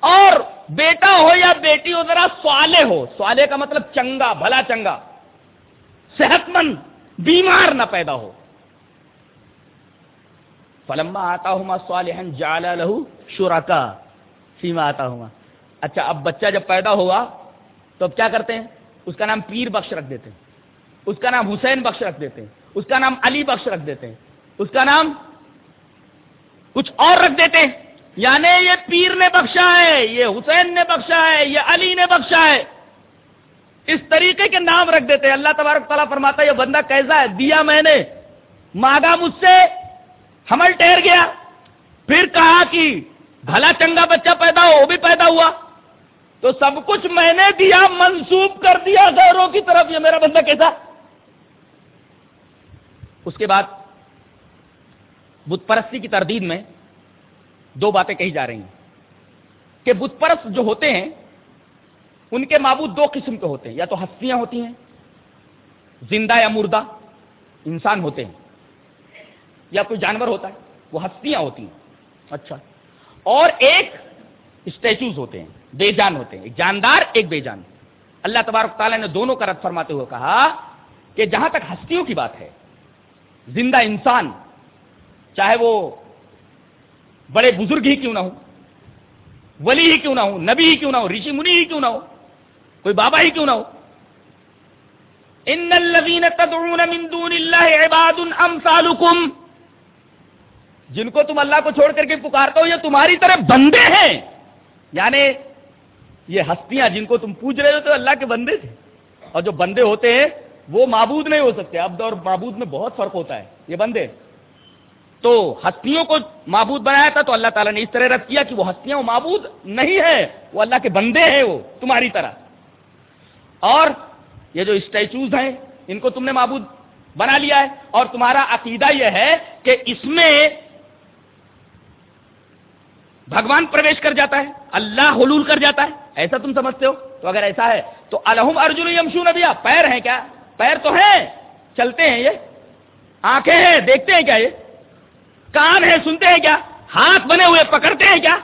[SPEAKER 2] اور بیٹا ہو یا بیٹی ہو، ذرا سوالے ہو۔ سوالے کا مطلب چنگا، بھلا چنگا۔ صحت مند بیمار نہ پیدا ہو۔ فلما آتا ہوں سوالحن جالا لہو شرکا سیما آتا ہوں اچھا اب بچہ جب پیدا ہوا تو اب کیا کرتے ہیں؟ اس کا نام پیر بخش رکھ دیتے ہیں۔ اس کا نام حسین بخش رکھ دیتے ہیں۔ اس کا نام علی بخش رکھ دیتے ہیں۔ اس کا نام کچھ اور رکھ دیتے ہیں۔ یعنی یہ پیر نے بخشا ہے، یہ حسین نے بخشا ہے، یہ علی نے بخشا ہے۔ اس طریقے کے نام رکھ دیتے اللہ تبارک تعالیٰ فرماتا ہے، یہ بندہ کیسا ہے؟ دیا میں نے، مانگا مجھ سے، حمل ٹہر گیا۔ پھر کہا کہ بھلا چنگا بچہ پیدا ہو، وہ بھی پیدا ہوا۔ تو سب کچھ میں نے دیا، منسوب کر دیا غیروں کی طرف۔ یہ میرا بندہ کیسا؟ اس کے بعد بت پرستی کی تردید میں دو باتیں کہی جا رہی ہیں۔ کہ بت پرست جو ہوتے ہیں، ان کے معبود دو قسم کے ہوتے ہیں۔ یا تو ہستیاں ہوتی ہیں، زندہ یا مردہ، انسان ہوتے ہیں۔ یا کوئی جانور ہوتا ہے، وہ ہستیاں ہوتی ہیں۔ اچھا۔ اور ایک اسٹیچوز ہوتے ہیں، بے جان ہوتے ہیں۔ ایک جاندار، ایک بے جان۔ اللہ تبارک تعالیٰ نے دونوں کا رد فرماتے ہوئے کہا کہ جہاں تک ہستیوں کی بات ہے، زندہ انسان، چاہے وہ بڑے بزرگ ہی کیوں نہ ہو ولی ہی کیوں نہ ہو نبی ہی کیوں نہ ہو رشی منی ہی کیوں نہ ہو کوئی بابا ہی کیوں نہ ہو ان الذين تدعون من دون الله عباد امثالكم جن کو تم اللہ کو چھوڑ کر کے پکارتے ہو، یہ تمہاری طرح بندے ہیں۔ یعنی یہ ہستیاں جن کو تم پوچھ رہے ہو تو اللہ کے بندے تھے۔ اور جو بندے ہوتے ہیں، وہ معبود نہیں ہو سکتے۔ اب اور معبود میں بہت فرق ہوتا ہے۔ یہ بندے تو ہستیوں کو معبود بنایا تھا تو اللہ تعالیٰ نے اس طرح رد کیا کہ وہ ہستیاں وہ معبود نہیں ہے، وہ اللہ کے بندے ہیں وہ، تمہاری طرح۔ اور یہ جو اسٹیچوز ہیں، ان کو تم نے معبود بنا لیا ہے۔ اور تمہارا عقیدہ یہ ہے کہ اس میں بھگوان پرویش کر جاتا ہے، اللہ حلول کر جاتا ہے۔ ایسا تم سمجھتے ہو؟ تو اگر ایسا ہے، تو الحم ارجن یمشو نبیا پیر ہیں کیا؟ پیر تو ہیں، چلتے ہیں یہ۔ آنکھیں ہیں، دیکھتے ہیں کیا یہ؟ کان ہے، سنتے ہیں کیا؟ ہاتھ بنے ہوئے پکڑتے ہیں کیا؟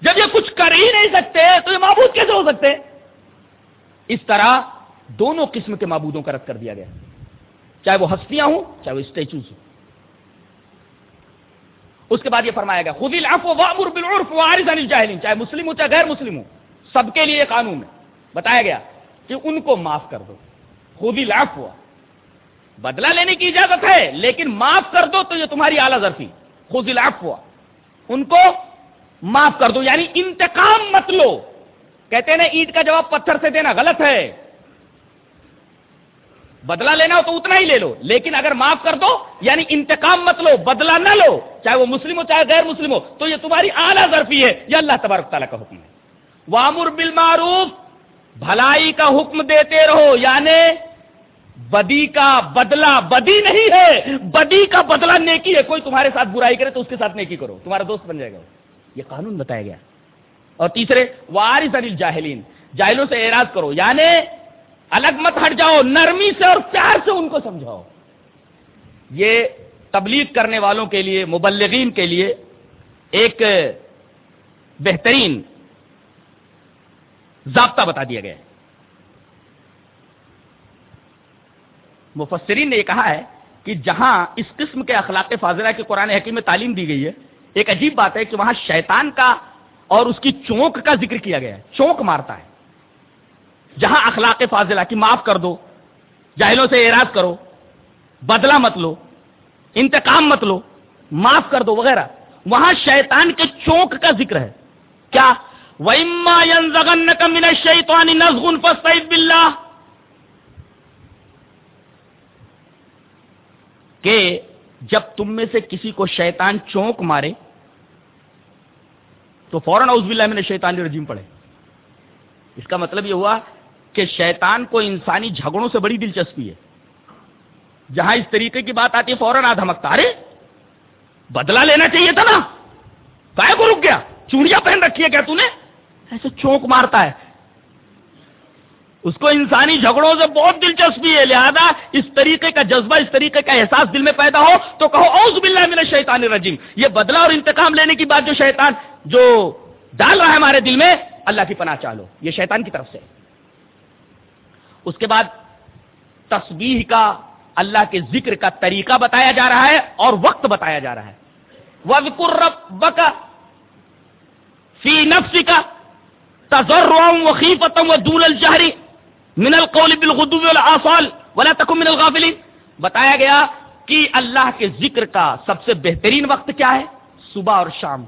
[SPEAKER 2] جب یہ کچھ کر ہی نہیں سکتے، تو یہ معبود کیسے ہو سکتے؟ اس طرح دونوں قسم کے معبودوں کا رد کر دیا گیا۔ چاہے وہ ہستیاں ہوں، چاہے وہ اسٹیچوز ہوں۔ اس کے بعد یہ فرمایا گیا خود وامر بالعرف وعارض عن الجاہلین چاہے مسلم ہو چاہے غیر مسلم ہو سب کے لیے قانون ہے۔ بتایا گیا کہ ان کو معاف کر دو۔ خود العفو۔ بدلہ لینے کی اجازت ہے، لیکن معاف کر دو تو یہ تمہاری اعلیٰ ظرفی۔ خود العفو۔ ان کو معاف کر دو یعنی انتقام مت لو۔ کہتے ہیں نا، اینٹ کا جواب پتھر سے دینا غلط ہے۔ بدلہ لینا ہو تو اتنا ہی لے لو، لیکن اگر معاف کر دو یعنی انتقام مت لو، بدلہ نہ لو، چاہے وہ مسلم ہو، چاہے غیر مسلم ہو، تو یہ تمہاری اعلیٰ ظرفی ہے، یہ اللہ تبارک تعالیٰ کا حکم ہے۔ وامر بالمعروف، بھلائی کا حکم دیتے رہو یعنی بدی کا بدلہ بدی نہیں ہے۔ بدی کا بدلہ نیکی ہے۔ کوئی تمہارے ساتھ برائی کرے تو اس کے ساتھ نیکی کرو۔ تمہارا دوست بن جائے گا۔ یہ قانون بتایا گیا۔ اور تیسرے، وارث انل جاہلین جاہلوں سے اعراض کرو۔ یعنی الگ مت ہٹ جاؤ، نرمی سے اور پیار سے ان کو سمجھاؤ۔ یہ تبلیغ کرنے والوں کے لیے، مبلغین کے لیے ایک بہترین ضابطہ بتا دیا گیا۔ ہے مفسرین نے یہ کہا ہے کہ جہاں اس قسم کے اخلاق فاضلہ کے قرآن حکیم میں تعلیم دی گئی ہے، ایک عجیب بات ہے کہ وہاں شیطان کا اور اس کی چونک کا ذکر کیا گیا ہے، چونک مارتا ہے۔ جہاں اخلاق فاضلہ کی معاف کر دو، جاہلوں سے اعراض کرو، بدلہ مت لو، انتقام مت لو، معاف کر دو وغیرہ، وہاں شیطان کے چونک کا ذکر ہے۔ کیا؟ وَإِمَّا يَنزَغَنَّكَ مِنَ الشَّيْطَانِ نَزْغٌ فَاسْتَعِذْ بِاللَّهِ۔ کہ جب تم میں سے کسی کو شیطان چونک مارے، تو فوراً اوز باللہ من الشیطان الرجیم پڑھے اس کا مطلب یہ ہوا کہ شیطان کو انسانی جھگڑوں سے بڑی دلچسپی ہے۔ جہاں اس طریقے کی بات آتی ہے، فوراً آدھا مکتا ارے، بدلہ لینا چاہیے تھا نا۔ کائے کو رک گیا؟ چوڑیاں پہن رکھی ہے کیا تو نے ایسے چونک مارتا ہے۔ اس کو انسانی جھگڑوں سے بہت دلچسپی ہے۔ لہذا اس طریقے کا جذبہ، اس طریقے کا احساس دل میں پیدا ہو تو کہو اوز باللہ من الشیطان الرجیم۔ یہ بدلہ اور انتقام لینے کی بات جو شیطان، جو ڈال رہا ہے ہمارے دل میں، اللہ کی پناہ چالو یہ شیطان کی طرف سے۔ اس کے بعد تسبیح کا، اللہ کے ذکر کا طریقہ بتایا جا رہا ہے اور وقت بتایا جا رہا ہے۔ وَذْكُرْ رَبَّكَ فِي نَفْسِكَ تَضَرُّعًا وَخِيفَةً وَدُونَ الْجَهْرِ۔ من القول بالغدو والآصال، ولا تکن من الغافلین۔ بتایا گیا کہ اللہ کے ذکر کا سب سے بہترین وقت کیا ہے؟ صبح اور شام۔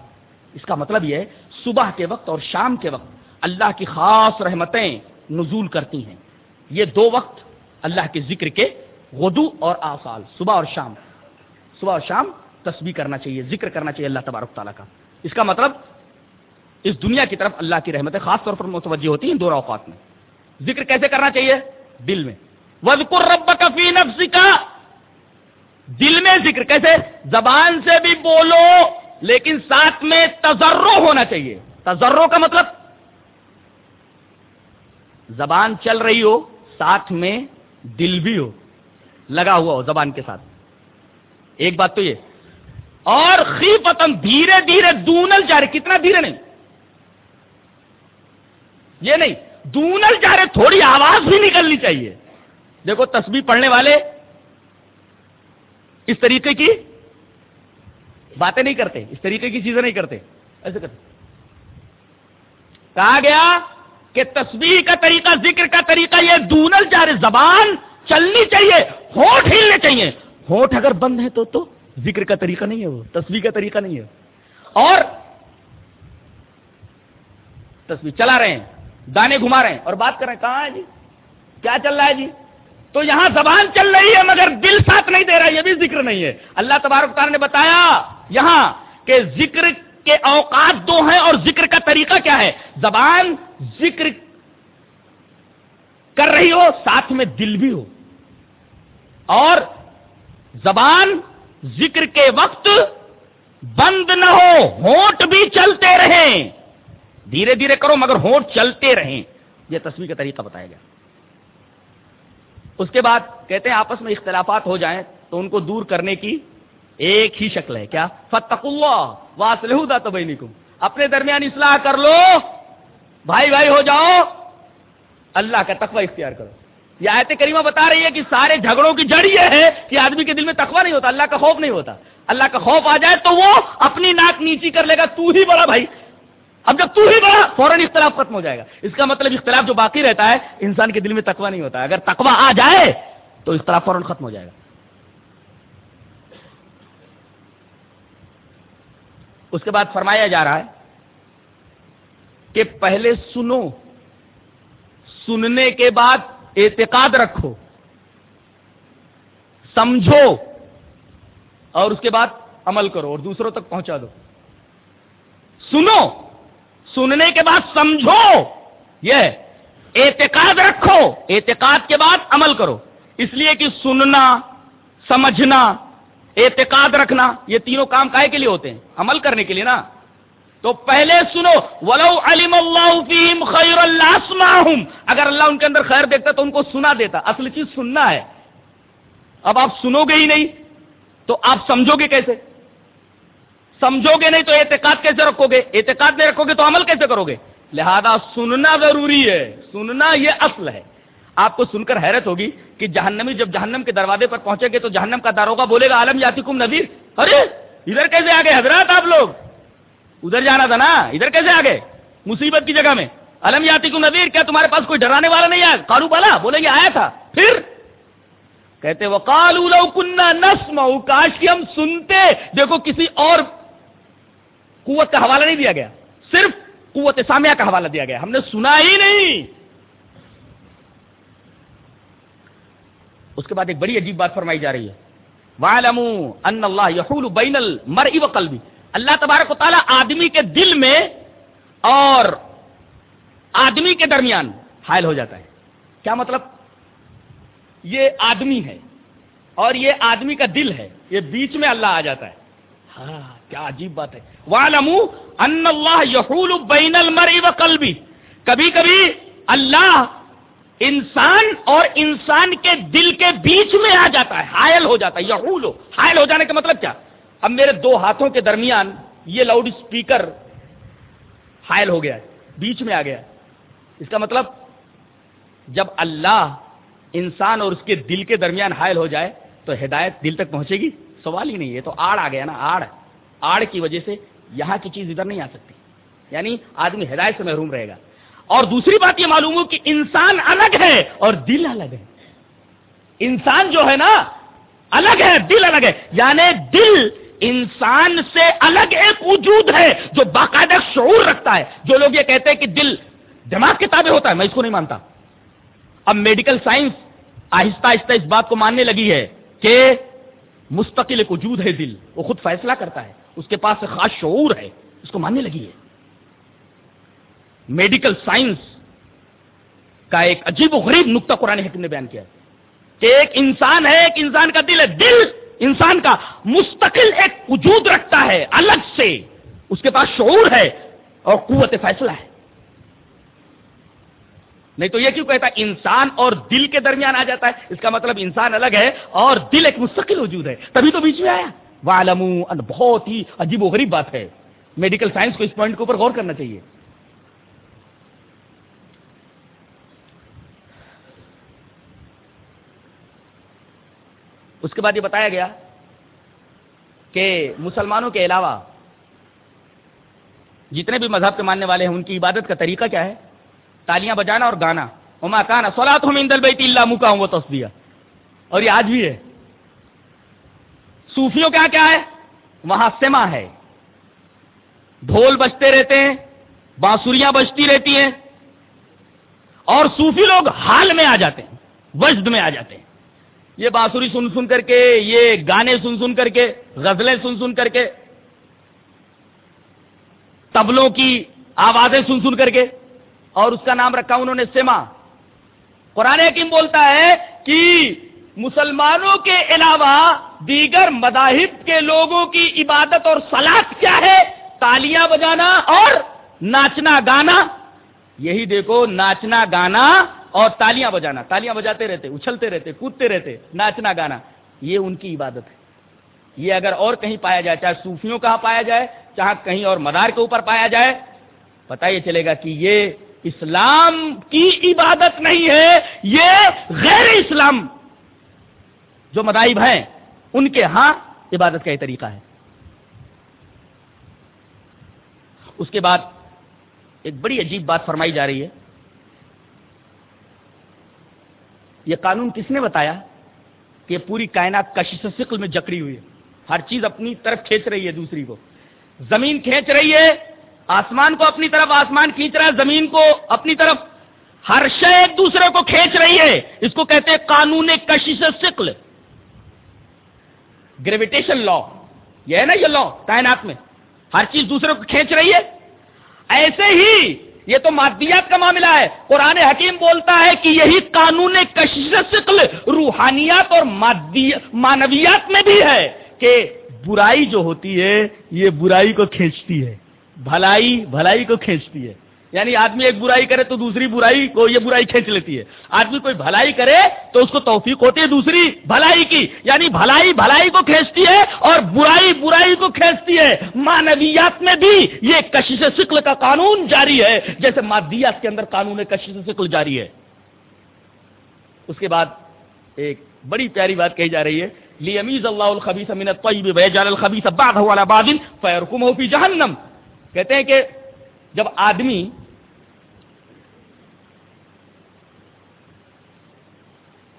[SPEAKER 2] اس کا مطلب یہ ہے، صبح کے وقت اور شام کے وقت اللہ کی خاص رحمتیں نزول کرتی ہیں۔ یہ دو وقت اللہ کے ذکر کے غدو اور آصال، صبح اور شام۔ صبح اور شام تسبیح کرنا چاہیے، ذکر کرنا چاہیے اللہ تبارک تعالیٰ کا۔ اس کا مطلب اس دنیا کی طرف اللہ کی رحمتیں خاص طور پر متوجہ ہوتی ہیں دو اوقات میں۔ ذکر کیسے کرنا چاہیے؟ دل میں۔ وزقر رب کا فی نفس کا دل میں ذکر کیسے؟ زبان سے بھی بولو، لیکن ساتھ میں تجرو ہونا چاہیے۔ تجرو کا مطلب؟ زبان چل رہی ہو، ساتھ میں دل بھی ہو، لگا ہوا ہو زبان کے ساتھ۔ ایک بات تو یہ۔ اور خی پتن دھیرے دھیرے دونل جا رہے کتنا دھیرے نہیں؟ یہ نہیں۔ دونل جا رہے تھوڑی آواز بھی نکلنی چاہیے۔ دیکھو، تسبیح پڑھنے والے اس طریقے کی باتیں نہیں کرتے، اس طریقے کی چیزیں نہیں کرتے، ایسے کرتے۔ کہا گیا کہ تصویر کا طریقہ، ذکر کا طریقہ یہ دونل جا رہے زبان چلنی چاہیے ہوٹ ہلنے چاہیے۔ ہوٹ اگر بند ہے تو تو ذکر کا طریقہ نہیں ہے وہ تصویر کا طریقہ نہیں ہے۔ اور تصویر چلا رہے ہیں۔ دانے گھما رہے ہیں اور بات کر رہے ہیں، کہاں ہے جی؟ کیا چل رہا ہے جی؟ تو یہاں زبان چل رہی ہے مگر دل ساتھ نہیں دے رہا، یہ بھی ذکر نہیں ہے۔ اللہ تبارک تعالیٰ نے بتایا یہاں کہ ذکر کے اوقات دو ہیں اور ذکر کا طریقہ کیا ہے۔ زبان ذکر کر رہی ہو، ساتھ میں دل بھی ہو۔ اور زبان ذکر کے وقت بند نہ ہو، ہونٹ بھی چلتے رہیں۔ دھیرے دھیرے کرو مگر ہونٹ چلتے رہیں۔ یہ تصویر کا طریقہ بتایا گیا۔ اس کے بعد کہتے ہیں آپس میں اختلافات ہو جائیں تو ان کو دور کرنے کی ایک ہی شکل ہے۔ کیا؟ فتق اللہ واسلح تو اپنے درمیان اصلاح کر لو۔ بھائی بھائی ہو جاؤ۔ اللہ کا تقوی اختیار کرو۔ یہ آیت کریمہ بتا رہی ہے کہ سارے جھگڑوں کی جڑ یہ ہے کہ آدمی کے دل میں تقوی نہیں ہوتا، اللہ کا خوف نہیں ہوتا۔ اللہ کا خوف آ جائے تو وہ اپنی ناک نیچی کر لے گا، تو ہی بڑا بھائی۔ اب جب تو ہی بڑا، فوراً اختلاف ختم ہو جائے گا۔ اس کا مطلب اختلاف جو باقی رہتا ہے، انسان کے دل میں تقوی نہیں ہوتا اگر تقوی آ جائے، تو اختلاف فوراً ختم ہو جائے گا۔ اس کے بعد فرمایا جا رہا ہے کہ پہلے سنو، سننے کے بعد اعتقاد رکھو، سمجھو، اور اس کے بعد عمل کرو، اور دوسروں تک پہنچا دو۔ سنو۔ سننے کے بعد سمجھو، یہ اعتقاد رکھو، اعتقاد کے بعد عمل کرو۔ اس لیے کہ سننا، سمجھنا، اعتقاد رکھنا، یہ تینوں کام کائے کے لیے ہوتے ہیں؟ عمل کرنے کے لیے نا۔ تو پہلے سنو، ولو علم اللہ فیم خیر اللہ اگر اللہ ان کے اندر خیر دیکھتا تو ان کو سنا دیتا۔ اصل چیز سننا ہے۔ اب آپ سنو گے ہی نہیں، تو آپ سمجھو گے کیسے؟ سمجھو گے نہیں تو اعتقاد کیسے رکھو گے؟ اعتقاد نہیں رکھو گے تو عمل کیسے کرو گے؟ لہذا سننا ضروری ہے۔ سننا یہ اصل ہے۔ آپ کو سن کر حیرت ہوگی کہ جہنمی جب جہنم کے دروازے پر پہنچے گے تو جہنم کا داروگا بولے گا عالم یاتی کم نبیر ارے، ادھر کیسے آگے حضرات آپ لوگ۔ ادھر جانا تھا نا؟ ادھر کیسے آگے مصیبت کی جگہ میں۔ علم یاتی کم نبیر کیا تمہارے پاس کوئی ڈرانے والا نہیں آیا؟ کالو بالا بولے گے آیا تھا۔ پھر کہتے وہ کالو لو کنہ نسم کاش کی ہم سنتے۔ دیکھو، کسی اور قوت کا حوالہ نہیں دیا گیا۔ صرف قوت سامیہ کا حوالہ دیا گیا۔ ہم نے سنا ہی نہیں۔ اس کے بعد ایک بڑی عجیب بات فرمائی جا رہی ہے۔ ان اللہ بین و قلبی اللہ تبارک و تعالیٰ آدمی کے دل میں اور آدمی کے درمیان حائل ہو جاتا ہے۔ کیا مطلب؟ یہ آدمی ہے اور یہ آدمی کا دل ہے۔ یہ بیچ میں اللہ آ جاتا ہے۔ ہاں کیا عجیب بات ہے۔ ان اللہ یحول بین المر و قلبی کبھی کبھی اللہ انسان اور انسان کے دل کے بیچ میں آ جاتا ہے، حائل ہو جاتا ہے، یحول۔ حائل ہو جانے کا مطلب کیا؟ اب میرے دو ہاتھوں کے درمیان یہ لاؤڈ اسپیکر حائل ہو گیا ہے، بیچ میں آ گیا اس کا مطلب جب اللہ انسان اور اس کے دل کے درمیان حائل ہو جائے تو ہدایت دل تک پہنچے گی۔ سوال ہی نہیں ہے تو آڑ آ گیا نا، آڑ۔ آڑ کی وجہ سے یہاں کی چیز ادھر نہیں آ سکتی۔ یعنی آدمی ہدایت سے محروم رہے گا۔ اور دوسری بات یہ معلوم ہو کہ انسان الگ ہے اور دل الگ ہے۔ انسان جو ہے نا، الگ ہے، دل الگ ہے۔ یعنی دل انسان سے الگ ایک وجود ہے جو باقاعدہ شعور رکھتا ہے۔ جو لوگ یہ کہتے ہیں کہ دل دماغ کے تابع ہوتا ہے، میں اس کو نہیں مانتا۔ اب میڈیکل سائنس آہستہ آہستہ اس بات کو ماننے لگی ہے کہ مستقل ایک وجود ہے دل، وہ خود فیصلہ کرتا ہے، اس کے پاس ایک خاص شعور ہے، اس کو ماننے لگی ہے۔ میڈیکل سائنس کا ایک عجیب و غریب نقطہ قرآن حکم نے بیان کیا کہ ایک انسان ہے، ایک انسان کا دل ہے۔ دل انسان کا مستقل ایک وجود رکھتا ہے، الگ سے۔ اس کے پاس شعور ہے اور قوت فیصلہ ہے۔ نہیں تو یہ کیوں کہتا ہے؟ انسان اور دل کے درمیان آ جاتا ہے۔ اس کا مطلب انسان الگ ہے اور دل ایک مستقل وجود ہے۔ تبھی تو بیچ میں آیا۔ والم بہت ہی عجیب و غریب بات ہے۔ میڈیکل سائنس کو اس پوائنٹ کے اوپر غور کرنا چاہیے۔ اس کے بعد یہ بتایا گیا کہ مسلمانوں کے علاوہ جتنے بھی مذہب کے ماننے والے ہیں، ان کی عبادت کا طریقہ کیا ہے؟ تالیاں بجانا اور گانا۔ اما کانا سولاد ہوں اندل بیتی اللہ مکا ہوں وہ تصدیہ۔ اور یہ آج بھی ہے۔ صوفیوں کا کیا ہے؟ وہاں سما ہے۔ ڈھول بجتے رہتے ہیں بانسریاں بجتی رہتی ہیں۔ اور صوفی لوگ حال میں آ جاتے ہیں، وجد میں آ جاتے ہیں۔ یہ بانسری سن سن کر کے، یہ گانے سن سن کر کے، غزلیں سن سن کر کے، تبلوں کی آوازیں سن سن کر کے۔ اور اس کا نام رکھا انہوں نے سما قرآن حکیم بولتا ہے کہ مسلمانوں کے علاوہ دیگر مذاہب کے لوگوں کی عبادت اور سلاد کیا ہے؟ تالیاں بجانا اور ناچنا گانا۔ یہی دیکھو، ناچنا گانا اور تالیاں بجانا۔ تالیاں بجاتے رہتے، اچھلتے رہتے، کودتے رہتے، ناچنا گانا۔ یہ ان کی عبادت ہے۔ یہ اگر اور کہیں پایا جائے، چاہے صوفیوں کہاں پایا جائے، چاہے کہیں اور مدار کے اوپر پایا جائے پتا یہ چلے گا کہ یہ اسلام کی عبادت نہیں ہے، یہ غیر اسلام جو مدائب ہیں، ان کے ہاں عبادت کا یہ طریقہ ہے۔ اس کے بعد ایک بڑی عجیب بات فرمائی جا رہی ہے۔ یہ قانون کس نے بتایا کہ پوری کائنات کشش سکل میں جکڑی ہوئی ہے؟ ہر چیز اپنی طرف کھینچ رہی ہے دوسری کو۔ زمین کھینچ رہی ہے آسمان کو اپنی طرف، آسمان کھینچ رہا ہے زمین کو اپنی طرف۔ ہر شے ایک دوسرے کو کھینچ رہی ہے۔ اس کو کہتے ہیں قانون کشش سکل گریویٹیشن لا یہ ہے نا یہ لا کائنات میں۔ ہر چیز دوسرے کو کھینچ رہی ہے۔ ایسے ہی یہ تو مادیات کا معاملہ ہے۔ قرآن حکیم بولتا ہے کہ یہی قانون کشش سکل روحانیات اور مانویات میں بھی ہے کہ برائی جو ہوتی ہے، یہ برائی کو کھینچتی ہے۔ بھلائی بھلائی کو کھینچتی ہے۔ یعنی آدمی ایک برائی کرے تو دوسری برائی کو یہ برائی کھینچ لیتی ہے۔ آدمی کوئی بھلائی کرے تو اس کو توفیق ہوتی ہے دوسری بھلائی کی۔ یعنی بھلائی بھلائی کو کھینچتی ہے اور برائی برائی کو کھینچتی ہے۔ مانویات میں بھی یہ کشش سکل کا قانون جاری ہے۔ جیسے مادیات کے اندر قانون کشش سکل جاری ہے۔ اس کے بعد ایک بڑی پیاری بات کہی جا رہی ہے۔ لیمیز اللہ الخبیث من الطیب ویجعل الخبیث بعضه على بعض فیرکمه فی جہنم کہتے ہیں کہ جب آدمی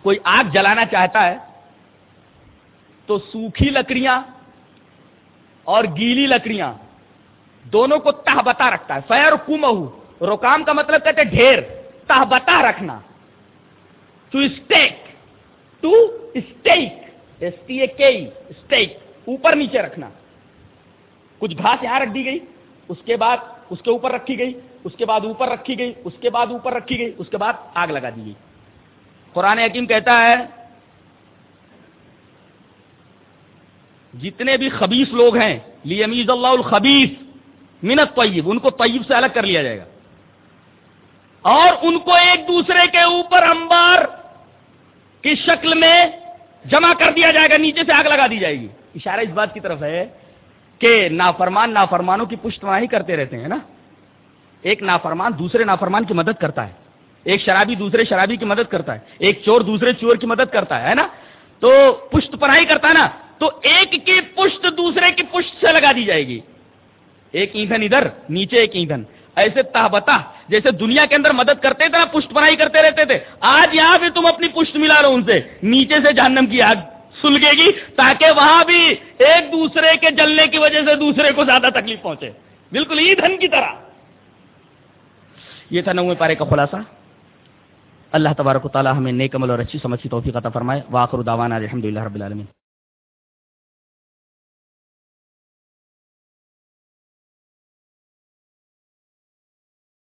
[SPEAKER 2] کوئی آگ جلانا چاہتا ہے تو سوکھی لکڑیاں اور گیلی لکڑیاں دونوں کو تہ بتا رکھتا ہے۔ فیر کمہ روکام کا مطلب کہتے ڈھیر۔ تہ بتا رکھنا۔ To stack to stack S T A stack اوپر نیچے رکھنا۔ کچھ گھاس یہاں رکھ دی گئی۔ اس کے بعد اس کے اوپر رکھی گئی، اس کے بعد اوپر رکھی گئی، اس کے بعد اوپر رکھی گئی، اس کے بعد آگ لگا دی گئی۔ قرآن حکیم کہتا ہے، جتنے بھی خبیص لوگ ہیں لیمیز اللہ الخبیس منت طیب ان کو طیب سے الگ کر لیا جائے گا۔ اور ان کو ایک دوسرے کے اوپر انبار کی شکل میں جمع کر دیا جائے گا، نیچے سے آگ لگا دی جائے گی۔ اشارہ اس بات کی طرف ہے کہ نافرمان نافرمانوں کی پشت ہی کرتے رہتے ہیں نا؟ ایک نافرمان دوسرے نافرمان کی مدد کرتا ہے۔ ایک شرابی دوسرے شرابی کی مدد کرتا ہے۔ ایک چور دوسرے چور کی مدد کرتا ہے نا؟ تو پشت پناہی کرتا ہے نا؟ تو ایک کی پشت دوسرے کی پشت سے لگا دی جائے گی۔ ایک ایندھن ادھر، نیچے ایک ایندھن۔ ایسے تہبتا جیسے دنیا کے اندر مدد کرتے تھے نا پشت پناہی کرتے رہتے تھے۔ آج یہاں بھی تم اپنی پشت ملا رہو ان سے۔ نیچے سے جہنم کی آگ۔ سلگے گی تاکہ وہاں بھی ایک دوسرے کے جلنے کی وجہ سے دوسرے کو زیادہ تکلیف پہنچے۔ بالکل ایندھن کی طرح۔ یہ تھا نوے پارے کا خلاصہ۔ اللہ تبارک و تعالی ہمیں نیک عمل اور اچھی سمجھ کی توفیق عطا فرمائے۔ واخر دعوانا الحمد رب العالمین۔